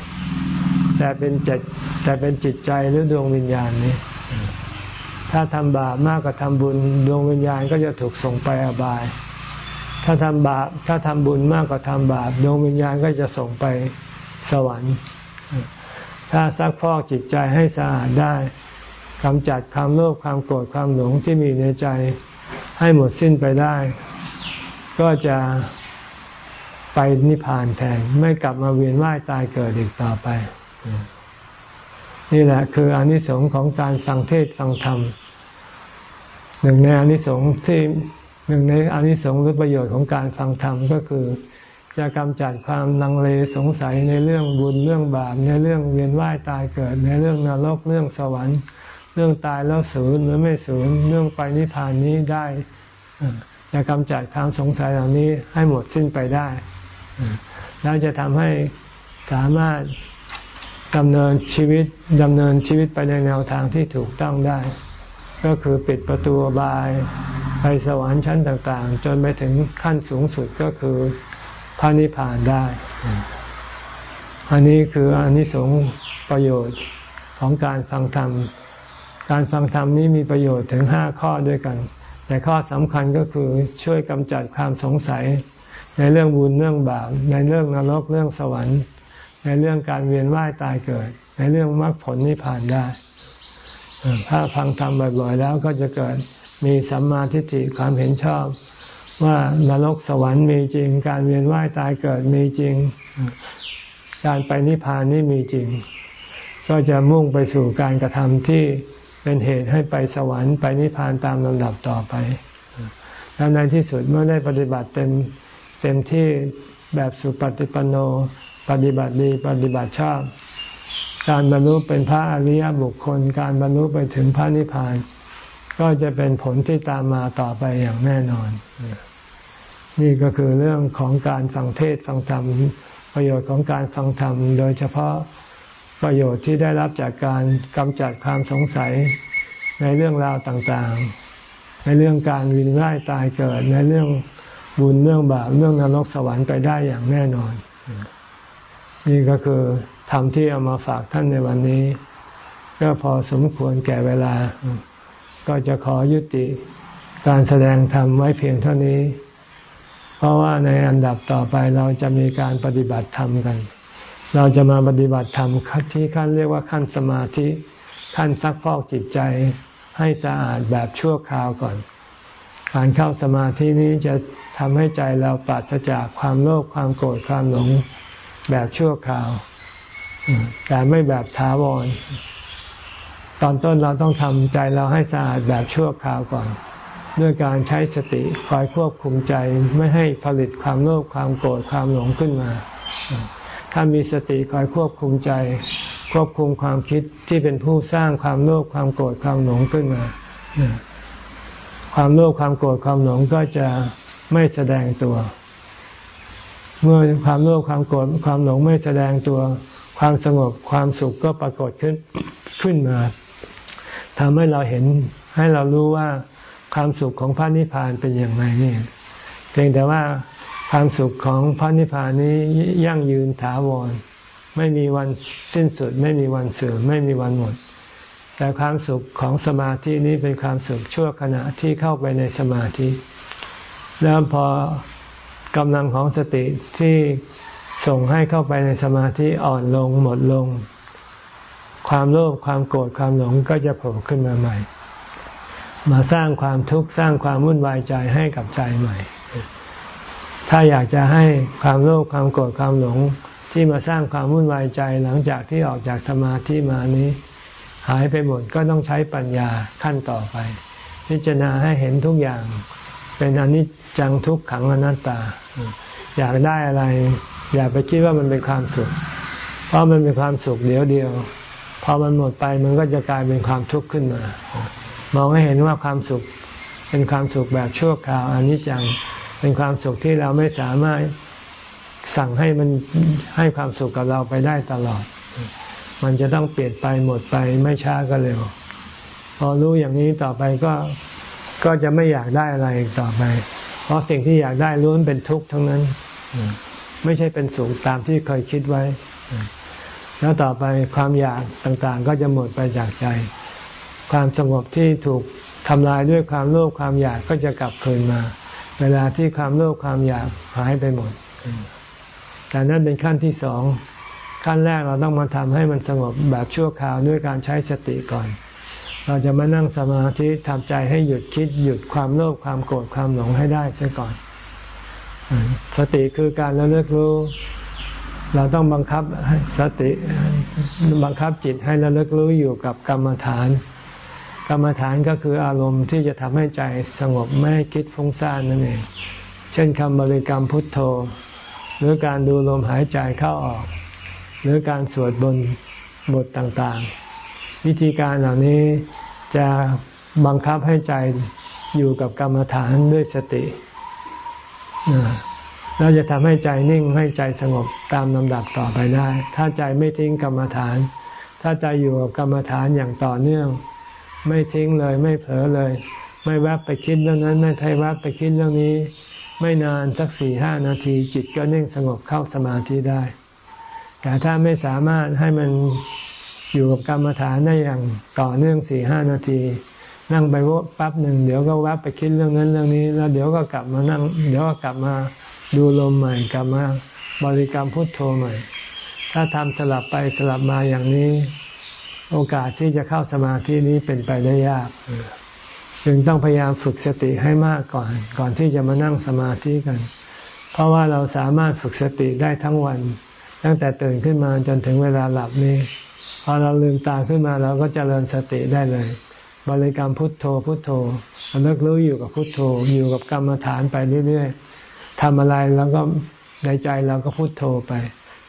แต่เป็นจิตแต่เป็นจิตใจหรือดวงวิญญาณนี้ ถ้าทำบาปมากกว่าทำบุญ ดวงวิญญาณก็จะถูกส่งไปอบาย ถ้าทำบาปถ้าทำบุญมากกว่าทำบาปดวงวิญญาณก็จะส่งไปสวรรค์ ถ้าซักพอกจิตใจให้สะอาดได้กำจัดความโลภความโกรธความหลงที่มีในใจให้หมดสิ้นไปได้ ก็จะไปนิพพานแทนไม่กลับมาเวียนว่ายตายเกิดอีกต่อไป นี่แหละคืออนิสงส์ของการฟังเทศฟังธรรมหนึ่งในอนิสงส์ที่ หนึ่งในอนิสงส์หรือประโยชน์ของการฟังธรรมก็คือ จะกำจัดความลังเลสงสัยในเรื่องบุญเรื่องบาปในเรื่องเวียนว่ายตายเกิด ในเรื่องนรกเรื่องสวรรค์ เรื่องตายแล้วสูญหรือไม่สูญเรื่องไปนิพพานนี้ได้จะกำจัดความสงสัยเหล่านี้ให้หมดสิ้นไปได้แล้วจะทำให้สามารถดำเนินชีวิตดำเนินชีวิตไปในแนวทางที่ถูกต้องได้ ก็คือปิดประตูบายไปสวรรค์ชั้นต่างๆ จนไปถึงขั้นสูงสุดก็คือพระนิพพานได้ อันนี้คืออันนี้สงประโยชน์ของการฟังธรรม การฟังธรรมนี้มีประโยชน์ถึงห้าข้อด้วยกัน แต่ข้อสำคัญก็คือช่วยกำจัดความสงสัย ในเรื่องบุญเรื่องบาปในเรื่องนรกเรื่องสวรรค์ ในเรื่องการเวียนว่ายตายเกิด ในเรื่องมรรคผลนิพพานได้ ถ้าฟังธรรมบ่อยๆ แล้วก็จะเกิดมีสัมมาทิฏฐิความเห็นชอบ ว่านรกสวรรค์มีจริง การเวียนว่ายตายเกิดมีจริง การไปนิพพานนี่มีจริง ก็จะมุ่งไปสู่การกระทำที่เป็นเหตุให้ไปสวรรค์ไปนิพพานตามลำดับต่อไป แล้วในที่สุดเมื่อได้ปฏิบัติเต็มเต็มที่แบบสุปฏิปันโน ปฏิบัติดีปฏิบัติชอบ การบรรลุเป็นพระอริยบุคคล การบรรลุไปถึงพระนิพพาน ก็จะเป็นผลที่ตามมาต่อไปอย่างแน่นอน นี่ก็คือเรื่องของการฟังเทศฟังธรรมประโยชน์ของการฟังธรรม โดยเฉพาะประโยชน์ที่ได้รับจากการกำจัดความสงสัยในเรื่องราวต่างๆ ในเรื่องการวินร่ายตายเกิด ในเรื่องบุญเรื่องบาปเรื่องนรกสวรรค์ไปได้อย่างแน่นอน นี่ก็คือ ธรรมที่เอามาฝากท่านในวันนี้ ก็พอสมควรแก่เวลา ก็จะขอยุติการแสดงธรรมไว้เพียงเท่านี้ เพราะว่าในอันดับต่อไปเราจะมีการปฏิบัติธรรมกัน เราจะมาปฏิบัติธรรมที่ขั้นเรียกว่าขั้นสมาธิ ขั้นซักพอกจิตใจให้สะอาดแบบชั่วคราวก่อน การเข้าสมาธินี้จะทำให้ใจเราปราศจากความโลภความโกรธความหลงแบบชั่วคราว แต่ไม่แบบท้าวร ตอนต้นเราต้องทำใจเราให้สะอาดแบบชั่วคราวก่อน ด้วยการใช้สติคอยควบคุมใจไม่ให้ผลิตความโลภความโกรธความหลงขึ้นมา ถ้ามีสติคอยควบคุมใจ ควบคุมความคิดที่เป็นผู้สร้างความโลภความโกรธความหลงขึ้นมาความโลภความโกรธความหลงก็จะไม่แสดงตัว เมื่อความโลภความโกรธความหลงไม่แสดงตัว ความสงบความสุขก็ปรากฏขึ้นขึ้นมาทำให้เราเห็นให้เรารู้ว่าความสุขของพระนิพพานเป็นอย่างไรนี่เพียงแต่ว่าความสุขของพระนิพพานนี้ยั่งยืนถาวร ไม่มีวันสิ้นสุด ไม่มีวันเสื่อมไม่มีวันหมด แต่ความสุขของสมาธินี้เป็นความสุขชั่วขณะที่เข้าไปในสมาธิ แล้วพอกำลังของสติที่ ส่งให้เข้าไปในสมาธิอ่อนลงหมดลง ความโลภความโกรธความหลงก็จะโผล่ขึ้นมาใหม่ มาสร้างความทุกข์สร้างความวุ่นวายใจให้กับใจใหม่ ถ้าอยากจะให้ความโลภความโกรธความหลงที่มาสร้างความวุ่นวายใจหลังจากที่ออกจากสมาธิมานี้ หายไปหมดก็ต้องใช้ปัญญาขั้นต่อไป พิจารณาให้เห็นทุกอย่าง เป็นอนิจจังทุกขังอนัตตา อยากได้อะไร อย่าไปคิดว่ามันเป็นความสุข เพราะมันเป็นความสุขเดียวเดียวพอมันหมดไปมันก็จะกลายเป็นความทุกข์ขึ้นมามองให้เห็นว่าความสุขเป็นความสุขแบบชั่วคราวอนิจจังเป็นความสุขที่เราไม่สามารถสั่งให้มันให้ความสุขกับเราไปได้ตลอด มันจะต้องเปลี่ยนไปหมดไปไม่ช้าก็เร็ว พอรู้อย่างนี้ต่อไปก็ก็จะไม่อยากได้อะไรต่อไป เพราะสิ่งที่อยากได้ล้วนเป็นทุกข์ทั้งนั้น ไม่ใช่เป็นสุขตามที่เคยคิดไว้ แล้วต่อไปความอยากต่างๆ ก็จะหมดไปจากใจ ความสงบที่ถูกทำลายด้วยความโลภความอยากก็จะกลับคืนมา เวลาที่ความโลภความอยากหายไปหมด แต่นั่นเป็นขั้นที่สองขั้นแรกเราต้องมาทำให้มันสงบแบบชั่วคราวด้วยการใช้สติก่อน เราจะมานั่งสมาธิทำใจให้หยุดคิดหยุดความโลภความโกรธความหลงให้ได้เสียก่อน สติคือการระลึกรู้ เราต้องบังคับสติบังคับจิตให้ระลึกรู้อยู่กับกรรมฐาน กรรมฐานก็คืออารมณ์ที่จะทำให้ใจสงบไม่คิดฟุ้งซ่านนั่นเอง เช่นคำบริกรรมพุทโธ หรือการดูลมหายใจเข้าออก หรือการสวดบนบทต่างๆ วิธีการเหล่านี้จะบังคับให้ใจอยู่กับกรรมฐานด้วยสติเราจะทำให้ใจนิ่งให้ใจสงบตามลำดับต่อไปได้ ถ้าใจไม่ทิ้งกรรมฐาน ถ้าใจอยู่กับกรรมฐานอย่างต่อเนื่อง ไม่ทิ้งเลยไม่เผลอเลย ไม่แวบไปคิดเรื่องนั้น ไม่ไทยแวบไปคิดเรื่องนี้ ไม่นานสักสี่ห้านาทีจิตก็นิ่งสงบเข้าสมาธิได้ แต่ถ้าไม่สามารถให้มัน อยู่กับกรรมฐานได้อย่างต่อเนื่องสี่ห้านาที นั่งไปวปั๊บหนึ่งเดี๋ยวก็แวบไปคิดเรื่องนั้นเรื่องนี้ แล้วเดี๋ยวก็กลับมานั่ง เดี๋ยวก็กลับมาดูลมใหม่กลับมาบริกรรมพุทโธใหม่ ถ้าทำสลับไปสลับมาอย่างนี้ โอกาสที่จะเข้าสมาธินี้เป็นไปได้ยากจึงต้องพยายามฝึกสติให้มากก่อน ก่อนที่จะมานั่งสมาธิกัน เพราะว่าเราสามารถฝึกสติได้ทั้งวัน ตั้งแต่ตื่นขึ้นมาจนถึงเวลาหลับนี้ พอเราลืมตาขึ้นมาเราก็จเจริญสติได้เลย บริกรรมพุทโธพุทโธเลิกรู้อยู่กับพุทโธอยู่กับกรรมฐานไปเรื่อยๆทำอะไรแล้วก็ในใจเราก็พุทโธไป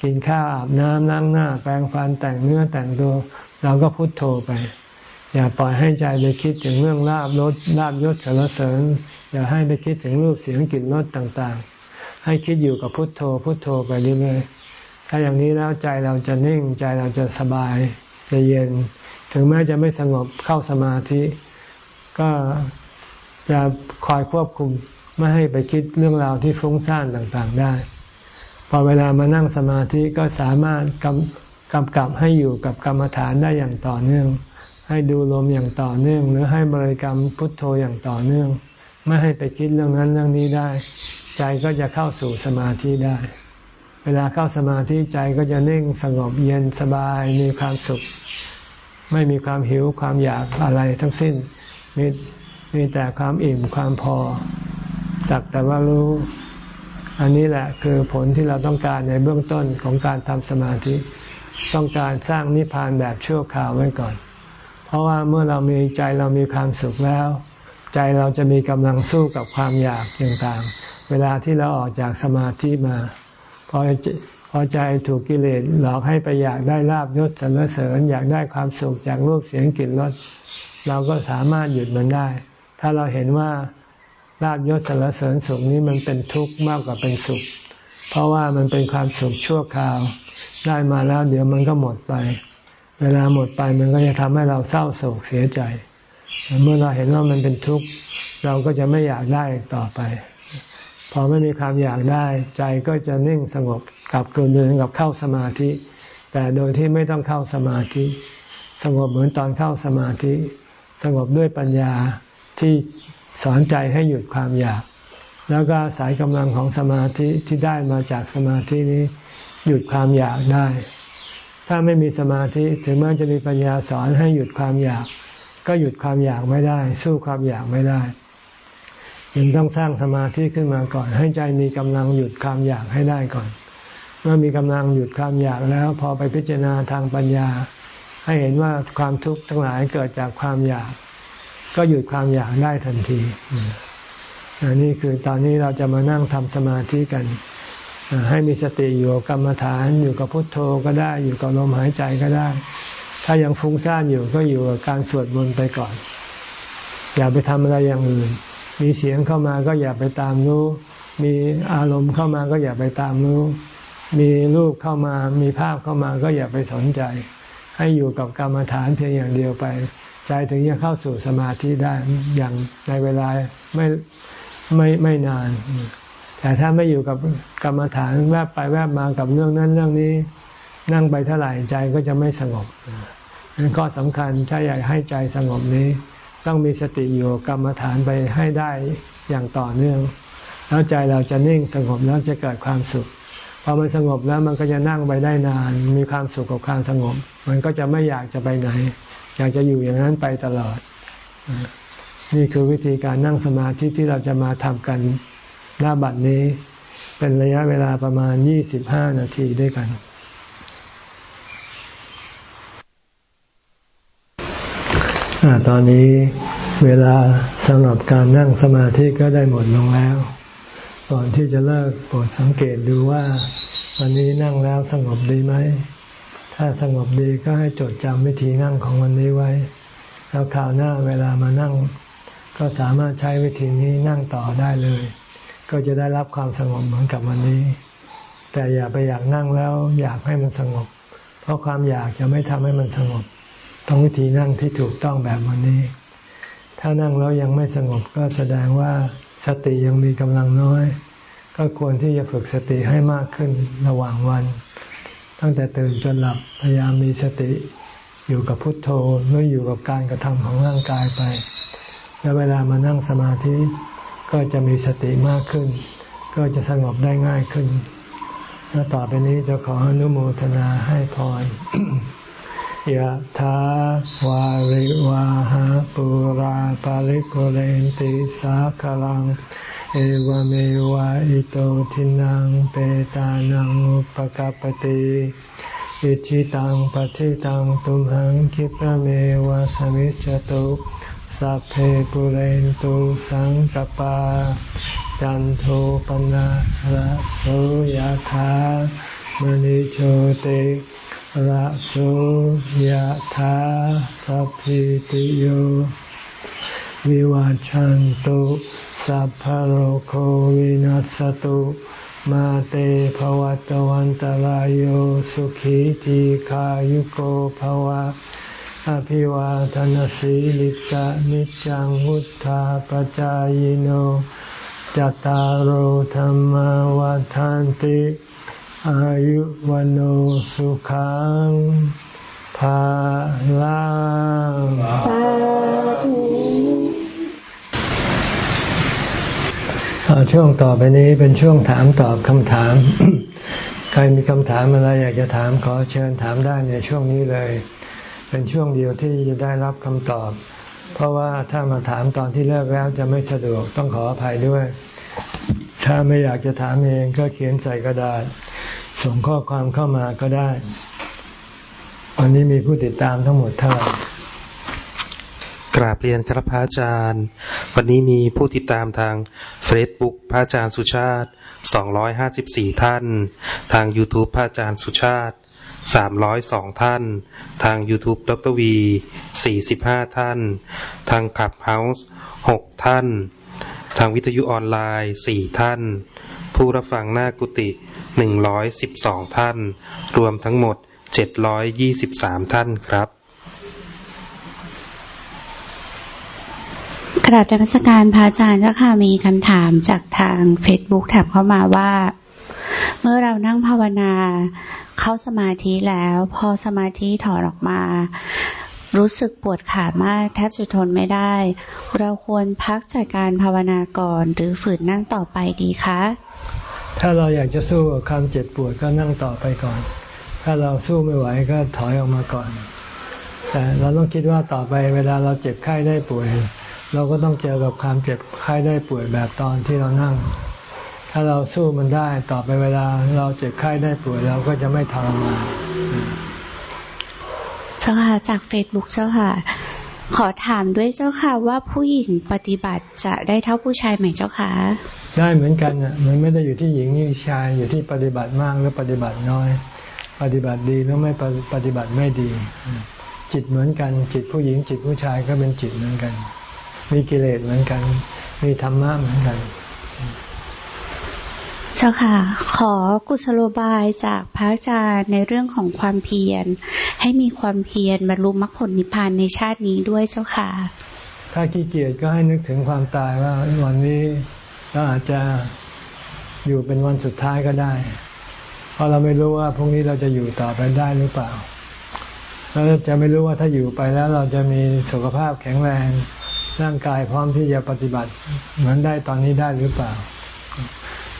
กินข้าวอาบน้ำนั่งหน้า แปรงฟันแต่งเนื้อแต่งตัวเราก็พุทโธไป อย่าปล่อยให้ใจไปคิดถึงเรื่องลาบลดลาบยศสารเสริญ อย่าให้ไปคิดถึงรูปเสียงกลิ่นรสต่างๆ ให้คิดอยู่กับพุทโธพุทโธไปเรื่อยๆ ถ้าอย่างนี้แล้วใจเราจะนิ่งใจเราจะสบายจะเย็น ถึงแม้จะไม่สงบเข้าสมาธิ ก็จะคอยควบคุมไม่ให้ไปคิดเรื่องราวที่ฟุ้งซ่านต่างๆได้ พอเวลามานั่งสมาธิก็สามารถกำกำกับให้อยู่กับกรรมฐานได้อย่างต่อเนื่อง ให้ดูลมอย่างต่อเนื่อง หรือให้บริกรรมพุทโธอย่างต่อเนื่อง ไม่ให้ไปคิดเรื่องนั้นเรื่องนี้ได้ ใจก็จะเข้าสู่สมาธิได้ เวลาเข้าสมาธิใจก็จะนิ่งสงบเย็นสบายมีความสุข ไม่มีความหิวความอยากอะไรทั้งสิ้น มีมีแต่ความอิ่มความพอ สักแต่ว่ารู้ อันนี้แหละคือผลที่เราต้องการในเบื้องต้นของการทำสมาธิ ต้องการสร้างนิพพานแบบชั่วคราวไว้ก่อน เพราะว่าเมื่อเรามีใจเรามีความสุขแล้ว ใจเราจะมีกำลังสู้กับความอยากต่างๆ เวลาที่เราออกจากสมาธิมา อพอใจถูกกิเลสหลอกให้ไปอยากได้ลาบยศสรรเสริญ อยากได้ความสุขจากรูปเสียงกลิ่นรสเราก็สามารถหยุดมันได้ ถ้าเราเห็นว่าลาบยศสรรเสริญสุขนี้มันเป็นทุกข์มากกว่าเป็นสุข เพราะว่ามันเป็นความสุขชั่วคราว ได้มาแล้วเดี๋ยวมันก็หมดไป เวลาหมดไปมันก็จะทำให้เราเศร้าโศกเสียใจ เมื่อเราเห็นว่ามันเป็นทุกข์ เราก็จะไม่อยากได้ต่อไป พอไม่มีความอยากได้ใจก็จะนิ่งสงบกลับกลืนเดินกับเข้าสมาธิ แต่โดยที่ไม่ต้องเข้าสมาธิ สงบเหมือนตอนเข้าสมาธิ สงบด้วยปัญญาที่สอนใจให้หยุดความอยาก แล้วก็สายกำลังของสมาธิที่ได้มาจากสมาธินี้ หยุดความอยากได้ ถ้าไม่มีสมาธิถึงแม้จะมีปัญญาสอนให้หยุดความอยาก ก็หยุดความอยากไม่ได้ สู้ความอยากไม่ได้ จึงต้องสร้างสมาธิขึ้นมาก่อน ให้ใจมีกำลังหยุดความอยากให้ได้ก่อน เมื่อมีกำลังหยุดความอยากแล้ว พอไปพิจารณาทางปัญญา ให้เห็นว่าความทุกข์ทั้งหลายเกิดจากความอยาก ก็หยุดความอยากได้ทันทีอันนี้คือตอนนี้เราจะมานั่งทำสมาธิกันให้มีสติอยู่กับกรรมฐานอยู่กับพุทโธก็ได้ อยู่กับลมหายใจก็ได้ ถ้ายังฟุ้งซ่านอยู่ก็อยู่กับการสวดมนต์ไปก่อน อย่าไปทำอะไรอย่างอื่น มีเสียงเข้ามาก็อย่าไปตามรู้ มีอารมณ์เข้ามาก็อย่าไปตามรู้ มีรูปเข้ามา มีภาพเข้ามาก็อย่าไปสนใจ ให้อยู่กับกรรมฐานเพียงอย่างเดียวไป ใจถึงจะเข้าสู่สมาธิได้อย่างในเวลาไม่ไม่ไม่นาน แต่ถ้าไม่อยู่กับกรรมฐานแวบไปแวบมากับเรื่องนั้นเรื่องนี้ นั่งไปเท่าไหร่ใจก็จะไม่สงบนั่นก็สำคัญถ้าอยากให้ใจสงบนี้ ต้องมีสติอยู่กรรมฐานไปให้ได้อย่างต่อเนื่อง แล้วใจเราจะนิ่งสงบแล้วจะเกิดความสุขพอมันสงบแล้วมันก็จะนั่งไปได้นาน มีความสุขกับความสงบ มันก็จะไม่อยากจะไปไหน อยากจะอยู่อย่างนั้นไปตลอด นี่คือวิธีการนั่งสมาธิที่เราจะมาทำกันหน้าบัดนี้ เป็นระยะเวลาประมาณยี่สิบห้านาทีด้วยกัน ตอนนี้เวลาสำหรับการนั่งสมาธิก็ได้หมดลงแล้วก่อนที่จะเลิกโปรดสังเกตดูว่า วันนี้นั่งแล้วสงบดีไหม ถ้าสงบดีก็ให้จดจำวิธีนั่งของวันนี้ไว้ แล้วคราวหน้าเวลามานั่ง ก็สามารถใช้วิธีนี้นั่งต่อได้เลย ก็จะได้รับความสงบเหมือนกับวันนี้ แต่อย่าไปอยากนั่งแล้วอยากให้มันสงบ เพราะความอยากจะไม่ทำให้มันสงบ ต้องวิธีนั่งที่ถูกต้องแบบวันนี้ ถ้านั่งแล้วยังไม่สงบก็แสดงว่าสติยังมีกำลังน้อย ก็ควรที่จะฝึกสติให้มากขึ้นระหว่างวัน ตั้งแต่ตื่นจนหลับพยายามมีสติอยู่กับพุทโธหรืออยู่กับการกระทำของร่างกายไป แล้วเวลามานั่งสมาธิก็จะมีสติมากขึ้น ก็จะสงบได้ง่ายขึ้น แล้วต่อไปนี้จะขออนุโมทนาให้พร ยะถาวาริวาหาปุราปาริปุเรนติสาคลัง เอวเมวะอิโตทินังเปตานังอุปกปติอิชิตังปฏิตังตุมหังคิปะเมวะสมิจจตุสัพเพปุเรนตุสังกปา จันโทปนะระโสยธามณิโชติ ระโสยธาสัพพิติโยวิวาจันตุสัพพโรโควินัสตุมาเตภวัตวันตารโยสุขีทีขายุโกภวะ อภิวาทนสีลิสะนิจังวุธาปจายโนจตารโธรรมวาทานติ อายุวันโอสุขังภาลังช่วงต่อไปนี้เป็นช่วงถามตอบคำถาม ใครมีคำถามอะไรอยากจะถามขอเชิญถามได้ในช่วงนี้เลย เป็นช่วงเดียวที่จะได้รับคำตอบ เพราะว่าถ้ามาถามตอนที่เลิกแล้วจะไม่สะดวกต้องขออภัยด้วย ถ้าไม่อยากจะถามเองก็เขียนใส่กระดาษ ส่งข้อความเข้ามาก็ได้ วันนี้มีผู้ติดตามทั้งหมดเท่าไหร่กราบเรียนครับพระอาจารย์ วันนี้มีผู้ติดตามทางเฟซบุ๊กพระอาจารย์สุชาติ 254 ท่าน ทาง YouTube พระอาจารย์สุชาติ 302 ท่าน ทาง YouTube ดรวี 45 ท่าน ทางขับเฮาส์ 6 ท่าน ทางวิทยุออนไลน์ 4 ท่าน ผู้รับฟังหน้ากุฏิหนึ่งร้อยสิบสองท่าน รวมทั้งหมดเจ็ดร้อยยี่สิบสามท่านครับกราบธรรมสการพระอาจารย์เจ้าค่ะมีคำถามจากทางเฟซบุ๊กถามเข้ามาว่า เมื่อเรานั่งภาวนาเข้าสมาธิแล้ว พอสมาธิถอดออกมา รู้สึกปวดขามากแทบจะทนไม่ได้ เราควรพักจากการภาวนาก่อน หรือฝืนนั่งต่อไปดีคะ ถ้าเราอยากจะสู้กับความเจ็บปวดก็นั่งต่อไปก่อน ถ้าเราสู้ไม่ไหวก็ถอยออกมาก่อน แต่เราต้องคิดว่าต่อไปเวลาเราเจ็บไข้ได้ป่วย เราก็ต้องเจอกับความเจ็บไข้ได้ป่วยแบบตอนที่เรานั่ง ถ้าเราสู้มันได้ต่อไปเวลาเราเจ็บไข้ได้ป่วยเราก็จะไม่ทรมาน จ้าค่ะจากเฟซบุ๊กเจ้าค่ะ ขอถามด้วยเจ้าค่ะว่าผู้หญิงปฏิบัติจะได้เท่าผู้ชายไหมเจ้าค่ะ ได้เหมือนกันอะมันไม่ได้อยู่ที่หญิงนี่ชายอยู่ที่ปฏิบัติมากหรือปฏิบัติน้อย ปฏิบัติดีหรือไม่ปฏิบัติไม่ดี จิตเหมือนกัน จิตผู้หญิงจิตผู้ชายก็เป็นจิตเหมือนกัน มีกิเลสเหมือนกัน มีธรรมะเหมือนกัน เจ้าค่ะ ขอกุศโลบายจากพระอาจารย์ในเรื่องของความเพียร ให้มีความเพียรบรรลุมรรคผลนิพพานในชาตินี้ด้วยเจ้าค่ะ ถ้าขี้เกียจก็ให้นึกถึงความตายว่าวันนี้เราอาจจะอยู่เป็นวันสุดท้ายก็ได้ เพราะเราไม่รู้ว่าพรุ่งนี้เราจะอยู่ต่อไปได้หรือเปล่าเราจะไม่รู้ว่าถ้าอยู่ไปแล้วเราจะมีสุขภาพแข็งแรงร่างกายพร้อมที่จะปฏิบัติเหมือนได้ตอนนี้ได้หรือเปล่า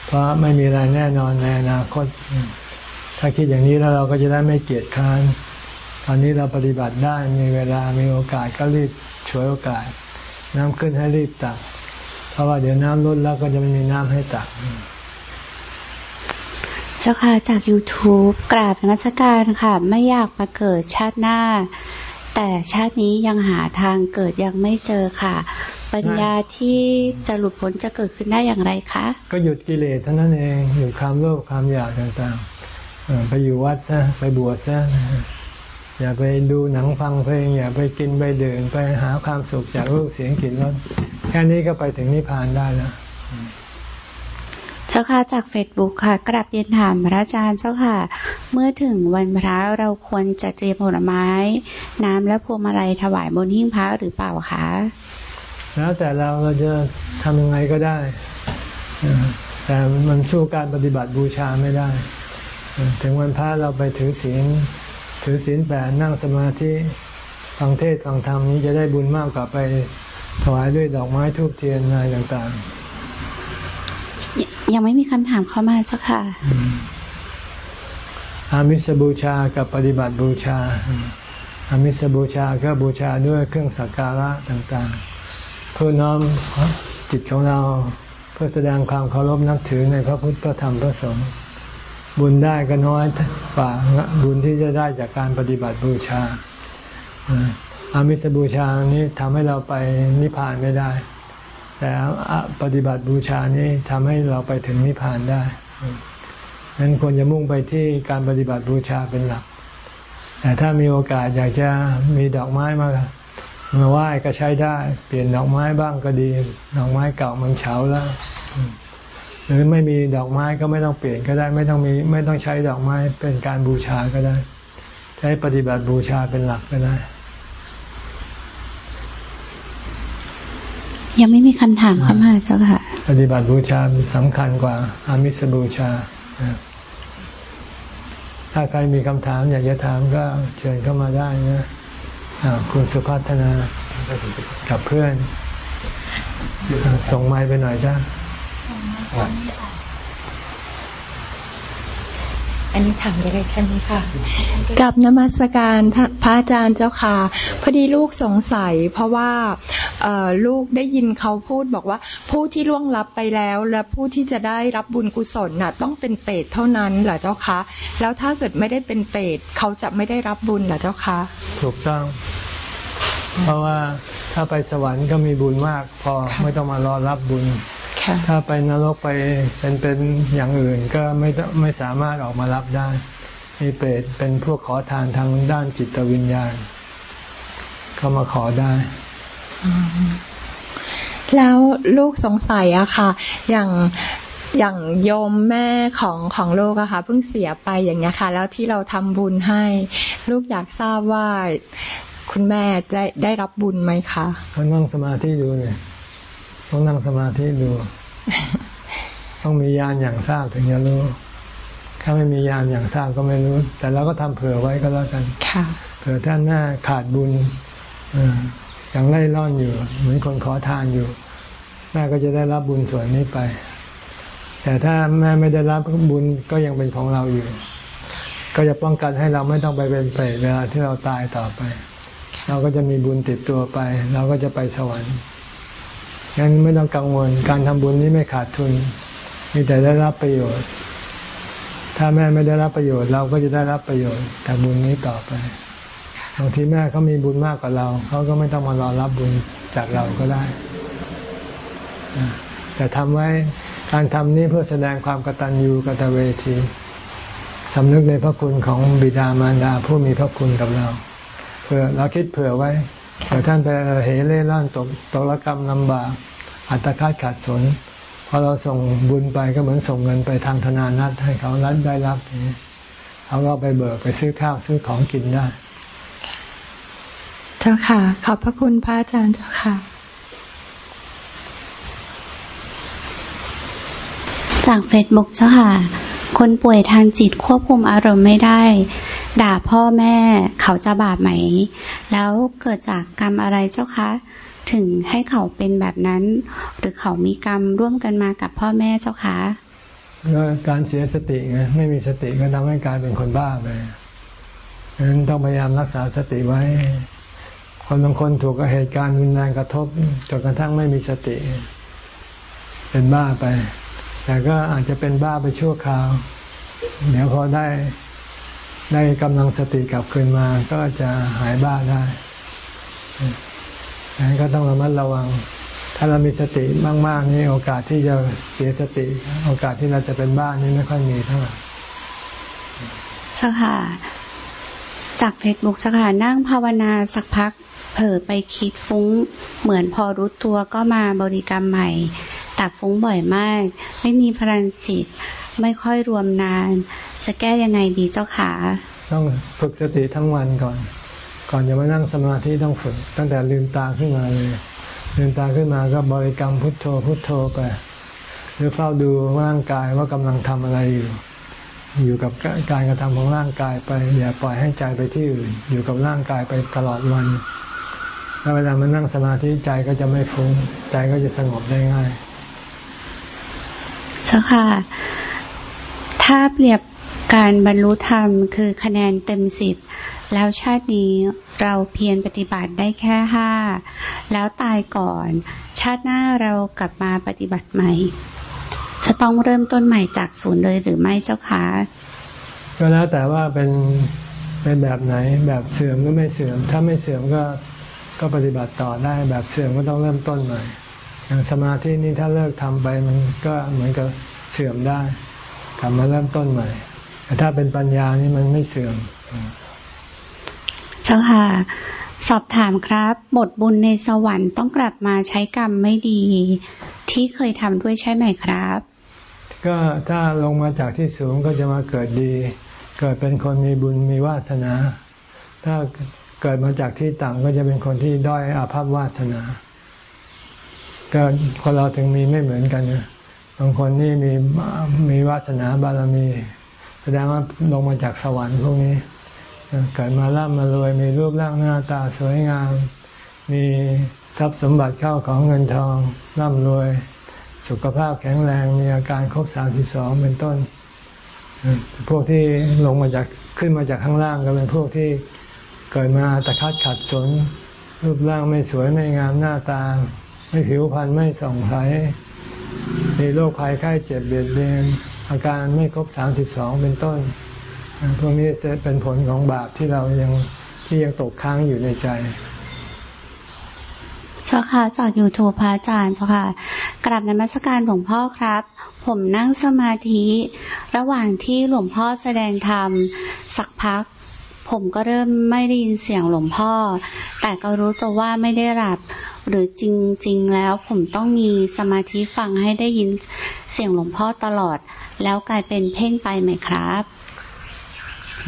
เพราะไม่มีอะไรแน่นอนในอนาคต ถ้าคิดอย่างนี้แล้วเราก็จะได้ไม่เกียจค้านตอนนี้เราปฏิบัติได้มีเวลามีโอกาสก็รีบช่วยโอกาส น้ำขึ้นให้รีบตัก เพราะว่าเดี๋ยวน้ำลดแล้วก็จะไม่มีน้ำให้ตักเจ้าค่ะจาก YouTube กราบนมัสการค่ะ ไม่อยากมาเกิดชาติหน้า แต่ชาตินี้ยังหาทางเกิดยังไม่เจอค่ะปัญญาที่จะหลุดพ้นจะเกิดขึ้นได้อย่างไรคะ ก็หยุดกิเลสเท่านั้นเองหยุดความโลภความอยากต่างๆไปอยู่วัดซะไปบวชซะอย่าไปดูหนังฟังเพลง อย่าไปกินไปเดินไปหาความสุขจากรูปเสียงกลิ่นรสแค่นี้ก็ไปถึงนิพพานได้แล้วเจ้าค่ะจากเฟซบุ๊กค่ะ กราบเรียนถามพระอาจารย์เจ้าค่ะ เมื่อถึงวันพระเราควรจะเตรียมผลไม้ น้ำและพวงมาลัยถวายบนหิ้งพระหรือเปล่าคะ แล้วแต่เราเราจะทำยังไงก็ได้ แต่มันสู้การปฏิบัติบูชาไม่ได้ ถึงวันพระเราไปถือศีลถือศีลแปดนั่งสมาธิฟังเทศฟังธรรมนี้จะได้บุญมากกว่าไปถวายด้วยดอกไม้ทูบเทียนอะไรต่างๆ ยังไม่มีคำถามเข้ามาเจ้าค่ะ อามิสบูชากับปฏิบัติบูชาอามิสบูชาก็บูชาด้วยเครื่องสักการะต่างๆ เพื่อน้อมจิตของเราเพื่อแสดงความเคารพนับถือในพระพุทธพระธรรมพระสงฆ์บุญได้ก็น้อยกว่าบุญที่จะได้จากการปฏิบัติบูชาอามิสบูชานี้ทำให้เราไปนิพพานไม่ได้ แต่ปฏิบัติบูชานี้ทำให้เราไปถึงนิพพานได้ดังนั้นควรจะมุ่งไปที่การปฏิบัติบูชาเป็นหลัก แต่ถ้ามีโอกาสอยากจะมีดอกไม้มา มาไหว้ก็ใช้ได้ เปลี่ยนดอกไม้บ้างก็ดี ดอกไม้เก่ามันเฉาแล้วหรือไม่มีดอกไม้ก็ไม่ต้องเปลี่ยนก็ได้ ไม่ต้องมีไม่ต้องใช้ดอกไม้เป็นการบูชาก็ได้ ใช้ปฏิบัติบูชาเป็นหลักก็ได้ ยังไม่มีคำถามเข้ามาเจ้าค่ะ ปฏิบัติบูชาสำคัญกว่า อามิสบูชา ถ้าใครมีคำถามอยากจะถามก็เชิญเข้ามาได้นะ คุณสุพัฒนากับเพื่อน ส่งไม้ไปหน่อยจ้า อันนี้ถามได้เลยใช่ไหมคะกับนมัสการพระอาจารย์เจ้าค่ะ พอดีลูกสงสัย เพราะว่าลูกได้ยินเขาพูดบอกว่า ผู้ที่ล่วงลับไปแล้ว และผู้ที่จะได้รับบุญกุศลน่ะ ต้องเป็นเปรตเท่านั้นเหรอเจ้าคะแล้วถ้าเกิดไม่ได้เป็นเปรตเขาจะไม่ได้รับบุญเหรอเจ้าคะถูกต้อง เพราะว่าถ้าไปสวรรค์ก็มีบุญมาก พอไม่ต้องมารอรับบุญ ถ้าไปนรกไปเป็นเป็นอย่างอื่นก็ไม่ไม่สามารถออกมารับได้ มีเปรตเป็นพวกขอทานทางด้านจิตวิญญาณ เขามาขอได้แล้วลูกสงสัยอะค่ะ อย่างอย่างโยมแม่ของของลูกอะค่ะเพิ่งเสียไปอย่างเงี้ยค่ะ แล้วที่เราทำบุญให้ ลูกอยากทราบว่าคุณแม่ได้ได้รับบุญไหมคะเขานั่งสมาธิอยู่เนี่ย ต้องนั่งสมาธิดู ต้องมียานอย่างทราบถึงจะรู้ ถ้าไม่มียานอย่างทราบก็ไม่รู้ แต่เราก็ทำเผื่อไว้ก็แล้วกันเผื่อท่านแม่ขาดบุญอย่างไล่ล่อนอยู่ เหมือนคนขอทานอยู่แม่ก็จะได้รับบุญส่วนนี้ไป แต่ถ้าแม่ไม่ได้รับบุญก็ยังเป็นของเราอยู่ ก็จะป้องกันให้เราไม่ต้องไปเป็นเปรตเวลาที่เราตายต่อไป เราก็จะมีบุญติดตัวไป เราก็จะไปสวรรค์ งั้นไม่ต้องกังวล การทำบุญนี้ไม่ขาดทุน มีแต่ได้รับประโยชน์ ถ้าแม่ไม่ได้รับประโยชน์ เราก็จะได้รับประโยชน์จากบุญนี้ต่อไปบางทีแม่เขามีบุญมากกว่าเราเขาก็ไม่ต้องมารอรับบุญจากเราก็ได้แต่ทำไว้การทำนี้เพื่อแสดงความกตัญญูกตเวทีสำนึกในพระคุณของบิดามารดาผู้มีพระคุณกับเราเพื่อเราคิดเผื่อไว้ แต่ท่านไปเหเล่ร่อนตกตกละกรรมลำบาก อัตคัดขาดสนพอเราส่งบุญไปก็เหมือนส่งเงินไปทางธนานัตให้เขารัดได้รับเขาก็ไปเบิกไปซื้อข้าวซื้อของกินได้ เจ้าค่ะ ขอบพระคุณพระอาจารย์เจ้าค่ะ จากเฟซบุ๊กเจ้าค่ะ คนป่วยทางจิตควบคุมอารมณ์ไม่ได้ ด่าพ่อแม่เขาจะบาปไหม แล้วเกิดจากกรรมอะไรเจ้าคะ ถึงให้เขาเป็นแบบนั้น หรือเขามีกรรมร่วมกันมากับพ่อแม่เจ้าคะก็การเสียสติไงไม่มีสติก็ทำให้กลายเป็นคนบ้าไปดังนั้นต้องพยายามรักษาสติไว้ คนบางคนถูกเหตุการณ์รุนแรงกระทบจนกระทั่งไม่มีสติ เป็นบ้าไป แต่ก็อาจจะเป็นบ้าไปชั่วคราว เดี๋ยวพอได้ ได้กำลังสติกลับคืนมาก็จะหายบ้าได้ดังนั้นก็ต้องระมัดระวัง ถ้าเรามีสติมาก ๆ นี่โอกาสที่จะเสียสติ โอกาสที่เราจะเป็นบ้านี่ไม่ค่อยมีเท่าไหร่ใช่ค่ะ จากเฟซบุ๊กใช่ค่ะนั่งภาวนาสักพัก เผลอไปคิดฟุ้ง เหมือนพอรู้ตัวก็มาบริกรรมใหม่ตักฟุ้งบ่อยมาก ไม่มีพลังจิต ไม่ค่อยรวมนาน จะแก้ยังไงดีเจ้าขาต้องฝึกสติทั้งวันก่อน ก่อนจะมานั่งสมาธิต้องฝึก ตั้งแต่ลืมตาขึ้นมาเลยลืมตาขึ้นมาก็บริกรรมพุทโธพุทโธไป หรือเฝ้าดูร่างกายว่ากำลังทำอะไรอยู่ อยู่กับการกระทำของร่างกายไป อย่าปล่อยให้ใจไปที่อื่นอยู่กับร่างกายไปตลอดวันแล้วเวลามานั่งสมาธิใจก็จะไม่ฟุ้งใจก็จะสงบได้ง่ายเจ้าค่ะ ถ้าเปรียบ การบรรลุธรรมคือคะแนนเต็มสิบแล้วชาตินี้เราเพียรปฏิบัติได้แค่ห้าแล้วตายก่อน ชาติหน้าเรากลับมาปฏิบัติใหม่ จะต้องเริ่มต้นใหม่จากศูนย์เลยหรือไม่เจ้าคะก็แล้วแต่ว่าเป็นเป็นแบบไหนแบบเสื่อมก็ไม่เสื่อม ถ้าไม่เสื่อมก็ก็ปฏิบัติต่อได้ แบบเสื่อมก็ต้องเริ่มต้นใหม่อย่างสมาธินี่ถ้าเลิกทำไปมันก็เหมือนกับเสื่อมได้กลับมาเริ่มต้นใหม่ แต่ถ้าเป็นปัญญานี่มันไม่เสื่อมเจ้าค่ะ สอบถามครับบทบุญในสวรรค์ต้องกลับมาใช้กรรมไม่ดี ที่เคยทำด้วยใช่ไหมครับ ก็ถ้าลงมาจากที่สูงก็จะมาเกิดดี เกิดเป็นคนมีบุญมีวาสนา ถ้าเกิดมาจากที่ต่ำก็จะเป็นคนที่ด้อยอาภัพวาสนา ก็คนเราถึงมีไม่เหมือนกันนะบางคนนี่มีมีวาสนาบารมี แสดงว่าลงมาจากสวรรค์พวกนี้เกิดมาร่ำมารวยมีรูปร่างหน้าตาสวยงาม มีทรัพย์สมบัติเข้าของเงินทองร่ำรวย สุขภาพแข็งแรงมีอาการครบสามสิบสองเป็นต้น พวกที่ลงมาจากขึ้นมาจากข้างล่างก็เป็นพวกที่เกิดมาตะคัดขัดสน รูปร่างไม่สวยไม่งามหน้าตา ไม่ผิวพรรณไม่ส่องใสมีโรคภัยไข้เจ็บเบียดเบียนอาการไม่ครบสามสิบสองเป็นต้น พวกนี้จะเป็นผลของบาปที่เรายังที่ยังตกค้างอยู่ในใจเจ้าค่ะจากยูทูปพระอาจารย์เจ้าค่ะกราบนมัสการหลวงพ่อครับ ผมนั่งสมาธิ ระหว่างที่หลวงพ่อแสดงธรรม สักพัก ผมก็เริ่มไม่ได้ยินเสียงหลวงพ่อ แต่ก็รู้ตัวว่าไม่ได้หลับ หรือจริง ๆ แล้วผมต้องมีสมาธิฟังให้ได้ยินเสียงหลวงพ่อตลอด แล้วกลายเป็นเพ่งไปไหมครับ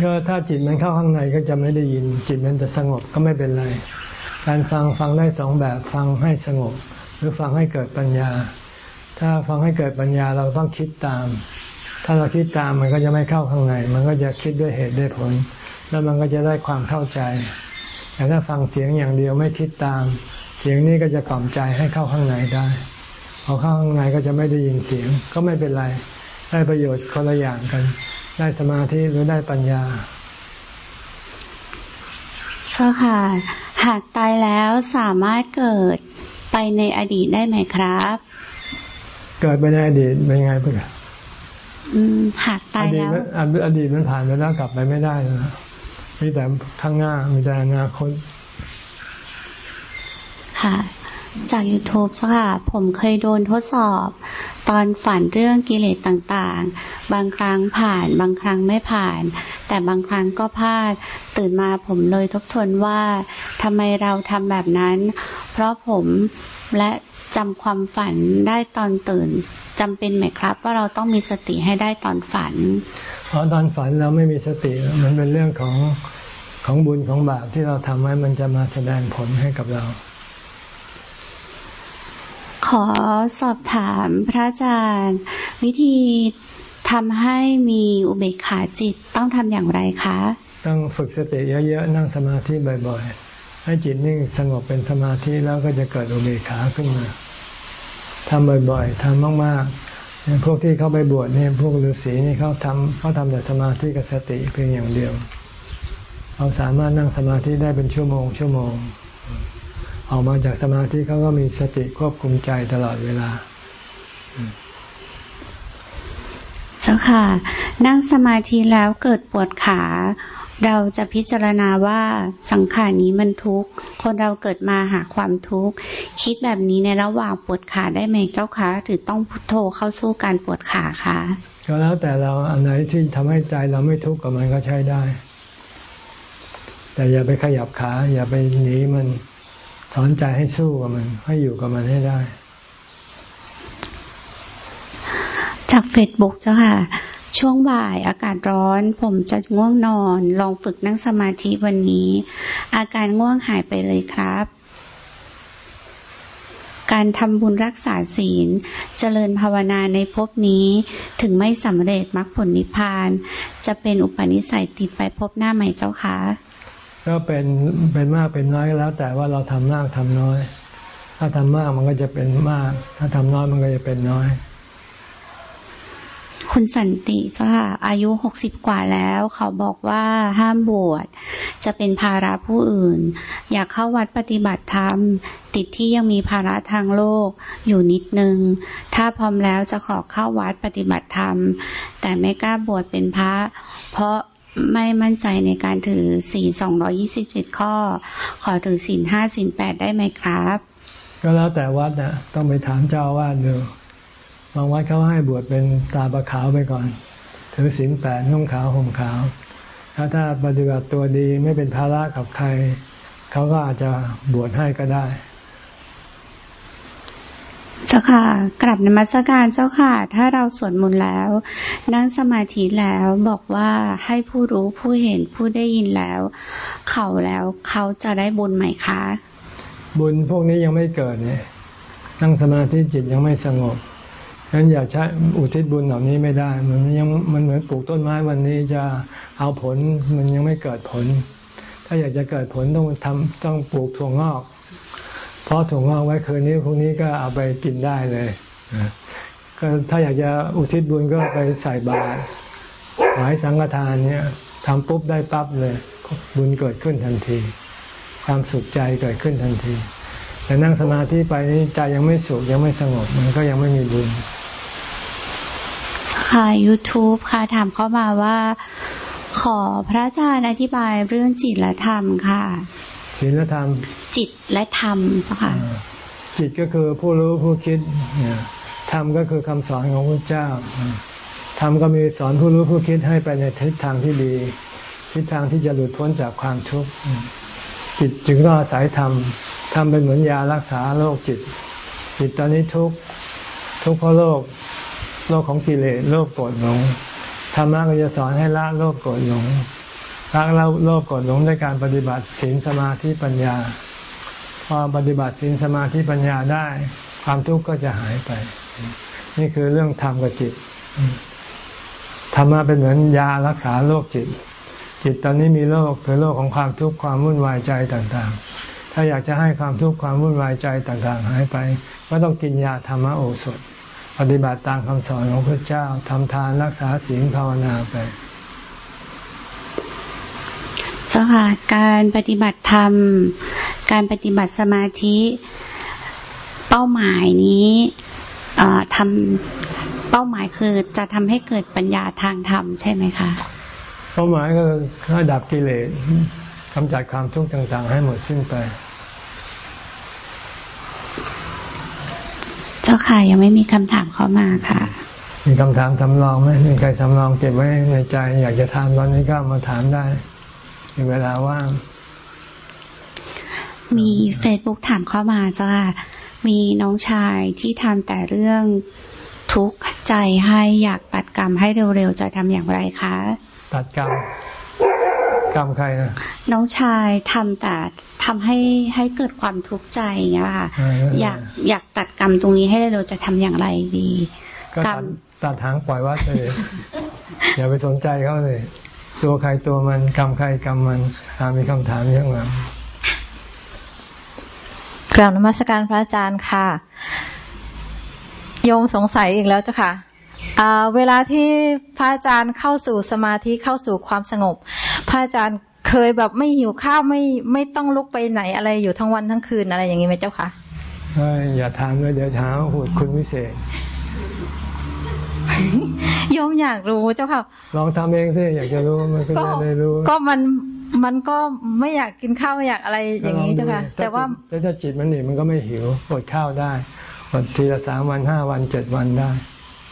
ก็ถ้าจิตมันเข้าข้างในก็จะไม่ได้ยิน จิตมันจะสงบก็ไม่เป็นไร การฟังฟังได้สองแบบฟังให้สงบ หรือฟังให้เกิดปัญญา ถ้าฟังให้เกิดปัญญาเราต้องคิดตาม ถ้าเราคิดตามมันก็จะไม่เข้าข้างใน มันก็จะคิดด้วยเหตุด้วยผล แล้วมันก็จะได้ความเข้าใจแต่ถ้าฟังเสียงอย่างเดียวไม่คิดตาม เสียงนี้ก็จะกล่อมใจให้เข้าข้างในได้พอเข้าข้างในก็จะไม่ได้ยินเสียง ก็ไม่เป็นไร ได้ประโยชน์คนละอย่างกัน ได้สมาธิหรือได้ปัญญาเจ้าค่ะหากตายแล้วสามารถเกิดไปในอดีตได้ไหมครับ เกิดไปในอดีตเป็นไงเพื่อนหากตายแล้วอดีตมันผ่านไปแล้วกลับไปไม่ได้นะมีแต่ข้างหน้ามีแต่อนาคต ค่ะ จาก YouTube ค่ะ ผมเคยโดนทดสอบ ตอนฝันเรื่องกิเลสต่างๆ บางครั้งผ่านบางครั้งไม่ผ่าน แต่บางครั้งก็พลาด ตื่นมาผมเลยทบทวนว่าทำไมเราทำแบบนั้น เพราะผมและจำความฝันได้ตอนตื่นจำเป็นไหมครับ ว่าเราต้องมีสติให้ได้ตอนฝันเพราะตอนฝันเราไม่มีสติมันเป็นเรื่องของของบุญของบาปที่เราทำไว้มันจะมาแสดงผลให้กับเรา ขอสอบถามพระอาจารย์ วิธีทำให้มีอุเบกขาจิตต้องทำอย่างไรคะ ต้องฝึกสติเยอะๆนั่งสมาธิบ่อยๆ ให้จิตนิ่งสงบเป็นสมาธิแล้วก็จะเกิดอุเบกขาขึ้นมาทำบ่อยๆทำมากๆพวกที่เข้าไปบวชเนี่ยพวกฤาษีนี่เขาทำเขาทำแต่สมาธิกับสติเพียงอย่างเดียวเขาสามารถนั่งสมาธิได้เป็นชั่วโมงชั่วโมง ออกมาจากสมาธิเขาก็มีสติควบคุมใจตลอดเวลา เจ้าค่ะ นั่งสมาธิแล้วเกิดปวดขา เราจะพิจารณาว่าสังขารนี้มันทุกข์ คนเราเกิดมาหาความทุกข์ คิดแบบนี้ในระหว่างปวดขาได้ไหมเจ้าคะถือต้องพุทโธเข้าสู้การปวดขาคะก็แล้วแต่เราอันไหนที่ทำให้ใจเราไม่ทุกข์กับมันก็ใช้ได้ แต่อย่าไปขยับขา อย่าไปหนีมัน ถอนใจให้สู้กับมัน ให้อยู่กับมันให้ได้ จากเฟซบุ๊กเจ้าค่ะ ช่วงบ่ายอากาศร้อน ผมจะง่วงนอน ลองฝึกนั่งสมาธิวันนี้ อาการง่วงหายไปเลยครับการทำบุญรักษาศีล เจริญภาวนาในภพนี้ ถึงไม่สำเร็จมรรคผลนิพพาน จะเป็นอุปนิสัยติดไปพบหน้าใหม่เจ้าค่ะ ก็เป็นเป็นมากเป็นน้อยแล้ว แต่ว่าเราทำมากทำน้อย ถ้าทำมากมันก็จะเป็นมาก ถ้าทำน้อยมันก็จะเป็นน้อย คุณสันติเจ้าค่ะอายุหกสิบกว่าแล้ว เขาบอกว่าห้ามบวชจะเป็นภาระผู้อื่น อยากเข้าวัดปฏิบัติธรรม ติดที่ยังมีภาระทางโลกอยู่นิดนึง ถ้าพร้อมแล้วจะขอเข้าวัดปฏิบัติธรรม แต่ไม่กล้าบวชเป็นพระ เพราะ ไม่มั่นใจในการถือสี่สองร้อยี่สิบเจ็ดข้อ ขอถือสี่ห้าสี่แปดได้ไหมครับ ก็แล้วแต่วัดนะต้องไปถามเจ้าว่าดูบางวัดเขาให้บวชเป็นตาประขาวไปก่อน ถือศีลแปดนุ่งขาวห่มขาวถ้าถ้าปฏิบัติตัวดีไม่เป็นภาระกับใคร เขาก็อาจจะบวชให้ก็ได้ เจ้าค่ะ กลับนมัสการเจ้าค่ะ ถ้าเราสวดมนต์แล้ว นั่งสมาธิแล้วบอกว่าให้ผู้รู้ผู้เห็นผู้ได้ยินแล้ว เขาแล้วเขาจะได้บุญไหมคะ บุญพวกนี้ยังไม่เกิดเนี่ยนั่งสมาธิจิตยังไม่สงบฉะนั้นอย่าใช้อุทิศบุญเหล่านี้ไม่ได้มันยังมันเหมือนปลูกต้นไม้วันนี้จะเอาผลมันยังไม่เกิดผล ถ้าอยากจะเกิดผลต้องทำต้องปลูกถั่วงอก เพราะถั่วงอกไว้คืนนี้พรุ่งนี้ก็เอาไปกินได้เลยก็ถ้าอยากจะอุทิศบุญก็ไปใส่บาตรหมายสังฆทานเนี่ยทำปุ๊บได้ปั๊บเลย บุญเกิดขึ้นทันที ความสุขใจเกิดขึ้นทันที แต่นั่งสมาธิไปนี่ใจยังไม่สุขยังไม่สงบ มันก็ยังไม่มีบุญค่ะ YouTube ค่ะ ถามเข้ามาว่า ขอพระอาจารย์อธิบายเรื่องจิตและธรรมค่ะ จิตและธรรม จิตและธรรมเจ้าค่ะ จิตก็คือผู้รู้ผู้คิดธรรมก็คือคำสอนของพระเจ้าธรรมก็มีสอนผู้รู้ผู้คิดให้ไปในทิศทางที่ดี ทิศทางที่จะหลุดพ้นจากความทุกข์จิตจึงต้องอาศัยธรรมธรรมเป็นเหมือนยารักษาโรคจิต จิตตอนนี้ทุกข์ทุกข์เพราะโรคโลกของกิเลสโลภโกรธหลงธรรมะก็จะสอนให้ละโลภโกรธหลง ละโลภโกรธหลงด้วยการปฏิบัติศีลสมาธิปัญญา พอปฏิบัติศีลสมาธิปัญญาได้ ความทุกข์ก็จะหายไป นี่คือเรื่องธรรมกับจิตธรรมะเป็นเหมือนยารักษาโรคจิต จิตตอนนี้มีโรคคือโรคของความทุกข์ความวุ่นวายใจต่างๆ ถ้าอยากจะให้ความทุกข์ความวุ่นวายใจต่างๆ หายไป ก็ต้องกินยาธรรมโอสถ ปฏิบัติตามคำสอนของพระเจ้าทำทานรักษาศีลภาวนาไป จ้าค่ะการปฏิบัติธรรม การปฏิบัติสมาธิเป้าหมายนี้ทำเป้าหมายคือจะทำให้เกิดปัญญาทางธรรมใช่ไหมคะเป้าหมายก็คือดับกิเลสกำจัดความทุกข์ต่าง ๆ ให้หมดสิ้นไปจ้าค่ะยังไม่มีคำถามเข้ามาค่ะมีคำถามสำรองไหมมีใครสำรองเก็บไว้ในใจ อยากจะถามตอนนี้ก็มาถามได้ มีเวลาว่าง มีเฟซบุ๊กถามเข้ามาจ้ามีน้องชายที่ทำแต่เรื่องทุกข์ใจให้อยากตัดกรรมให้เร็วๆ จะทำอย่างไรคะ ตัดกรรมกรรมใครนะน้องชายทำแต่ทำให้ให้เกิดความทุกข์ใจอย่างเงี้ยค่ะ อยากอยากตัดกรรมตรงนี้ให้เราจะทำอย่างไรดีกรรมตัดทางปล่อยวัดเลยอย่าไปสนใจเขาเลย ตัวใครตัวมันกรรมใครกรรมมันถามมีคำถามยังไงกราบนมัสการพระอาจารย์ค่ะ โยมสงสัยอีกแล้วเจ้าค่ะเวลาที่พระอาจารย์เข้าสู่สมาธิเข้าสู่ความสงบ พระอาจารย์เคยแบบไม่หิวข้าวไม่ไม่ต้องลุกไปไหนอะไรอยู่ทั้งวันทั้งคืนอะไรอย่างนี้ไหมเจ้าค่ะอย่าถามเลยเดี๋ยวเช้าหูดคุณวิเศษ โยมอยากรู้เจ้าค่ะ ลองทำเองสิอยากจะรู้มันก็ได้รู้ ก็มันมันก็ไม่อยากกินข้าวไม่อยากอะไรอย่างนี้เจ้าค่ะ แต่ว่าถ้าจิตมันหนีมันก็ไม่หิวอดข้าวได้อดทีละสามวันห้าวันเจ็ดวันได้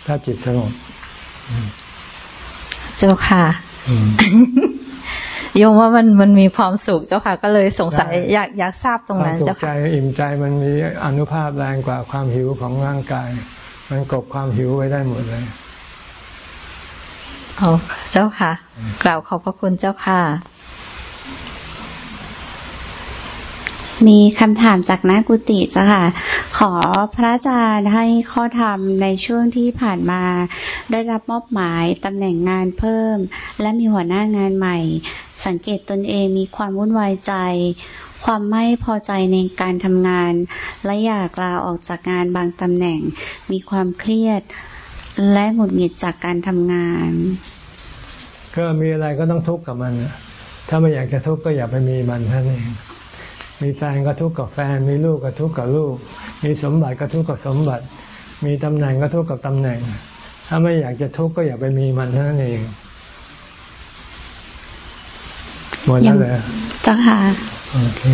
ถ้าจิตสงบเจ้าค่ะโยมว่ามันมันมีความสุขเจ้าค่ะ ก็เลยสงสัยอยากอยากทราบตรงนั้นเจ้าค่ะใจอิ่มใจมันมีอนุภาพแรงกว่าความหิวของร่างกาย มันกบความหิวไว้ได้หมดเลยโอ้เจ้าค่ะ กล่าวขอบพระคุณเจ้าค่ะ มีคำถามจากนักกุติจ้ะค่ะ ขอพระอาจารย์ให้ข้อธรรมในช่วงที่ผ่านมา ได้รับมอบหมายตำแหน่งงานเพิ่ม และมีหัวหน้างานใหม่ สังเกตตนเองมีความวุ่นวายใจ ความไม่พอใจในการทำงาน และอยากลาออกจากงานบางตำแหน่ง มีความเครียดและหงุดหงิดจากการทำงาน ก็มีอะไรก็ต้องทุกข์กับมัน ถ้าไม่อยากจะทุกข์ก็อย่าไปมีมันท่านเองมีแฟนก็ทุกข์กับแฟน มีลูกก็ทุกข์กับลูก มีสมบัติก็ทุกข์กับสมบัติ มีตำแหน่งก็ทุกข์กับตำแหน่ง ถ้าไม่อยากจะทุกข์ก็อย่าไปมีมันท่านเองหมดแล้วเลยจ้าค่ะ โอเค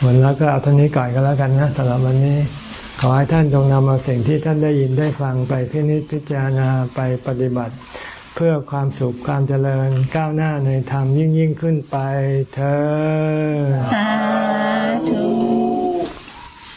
หมดแล้วก็เอาท่านี้ก่อนก็แล้วกันนะสำหรับวันนี้ ขอให้ท่านจงนำเอาสิ่งที่ท่านได้ยินได้ฟังไปพินิจพิจารณาไปปฏิบัติ เพื่อความสุขความเจริญก้าวหน้าในธรรมยิ่งยิ่งขึ้นไปเธอ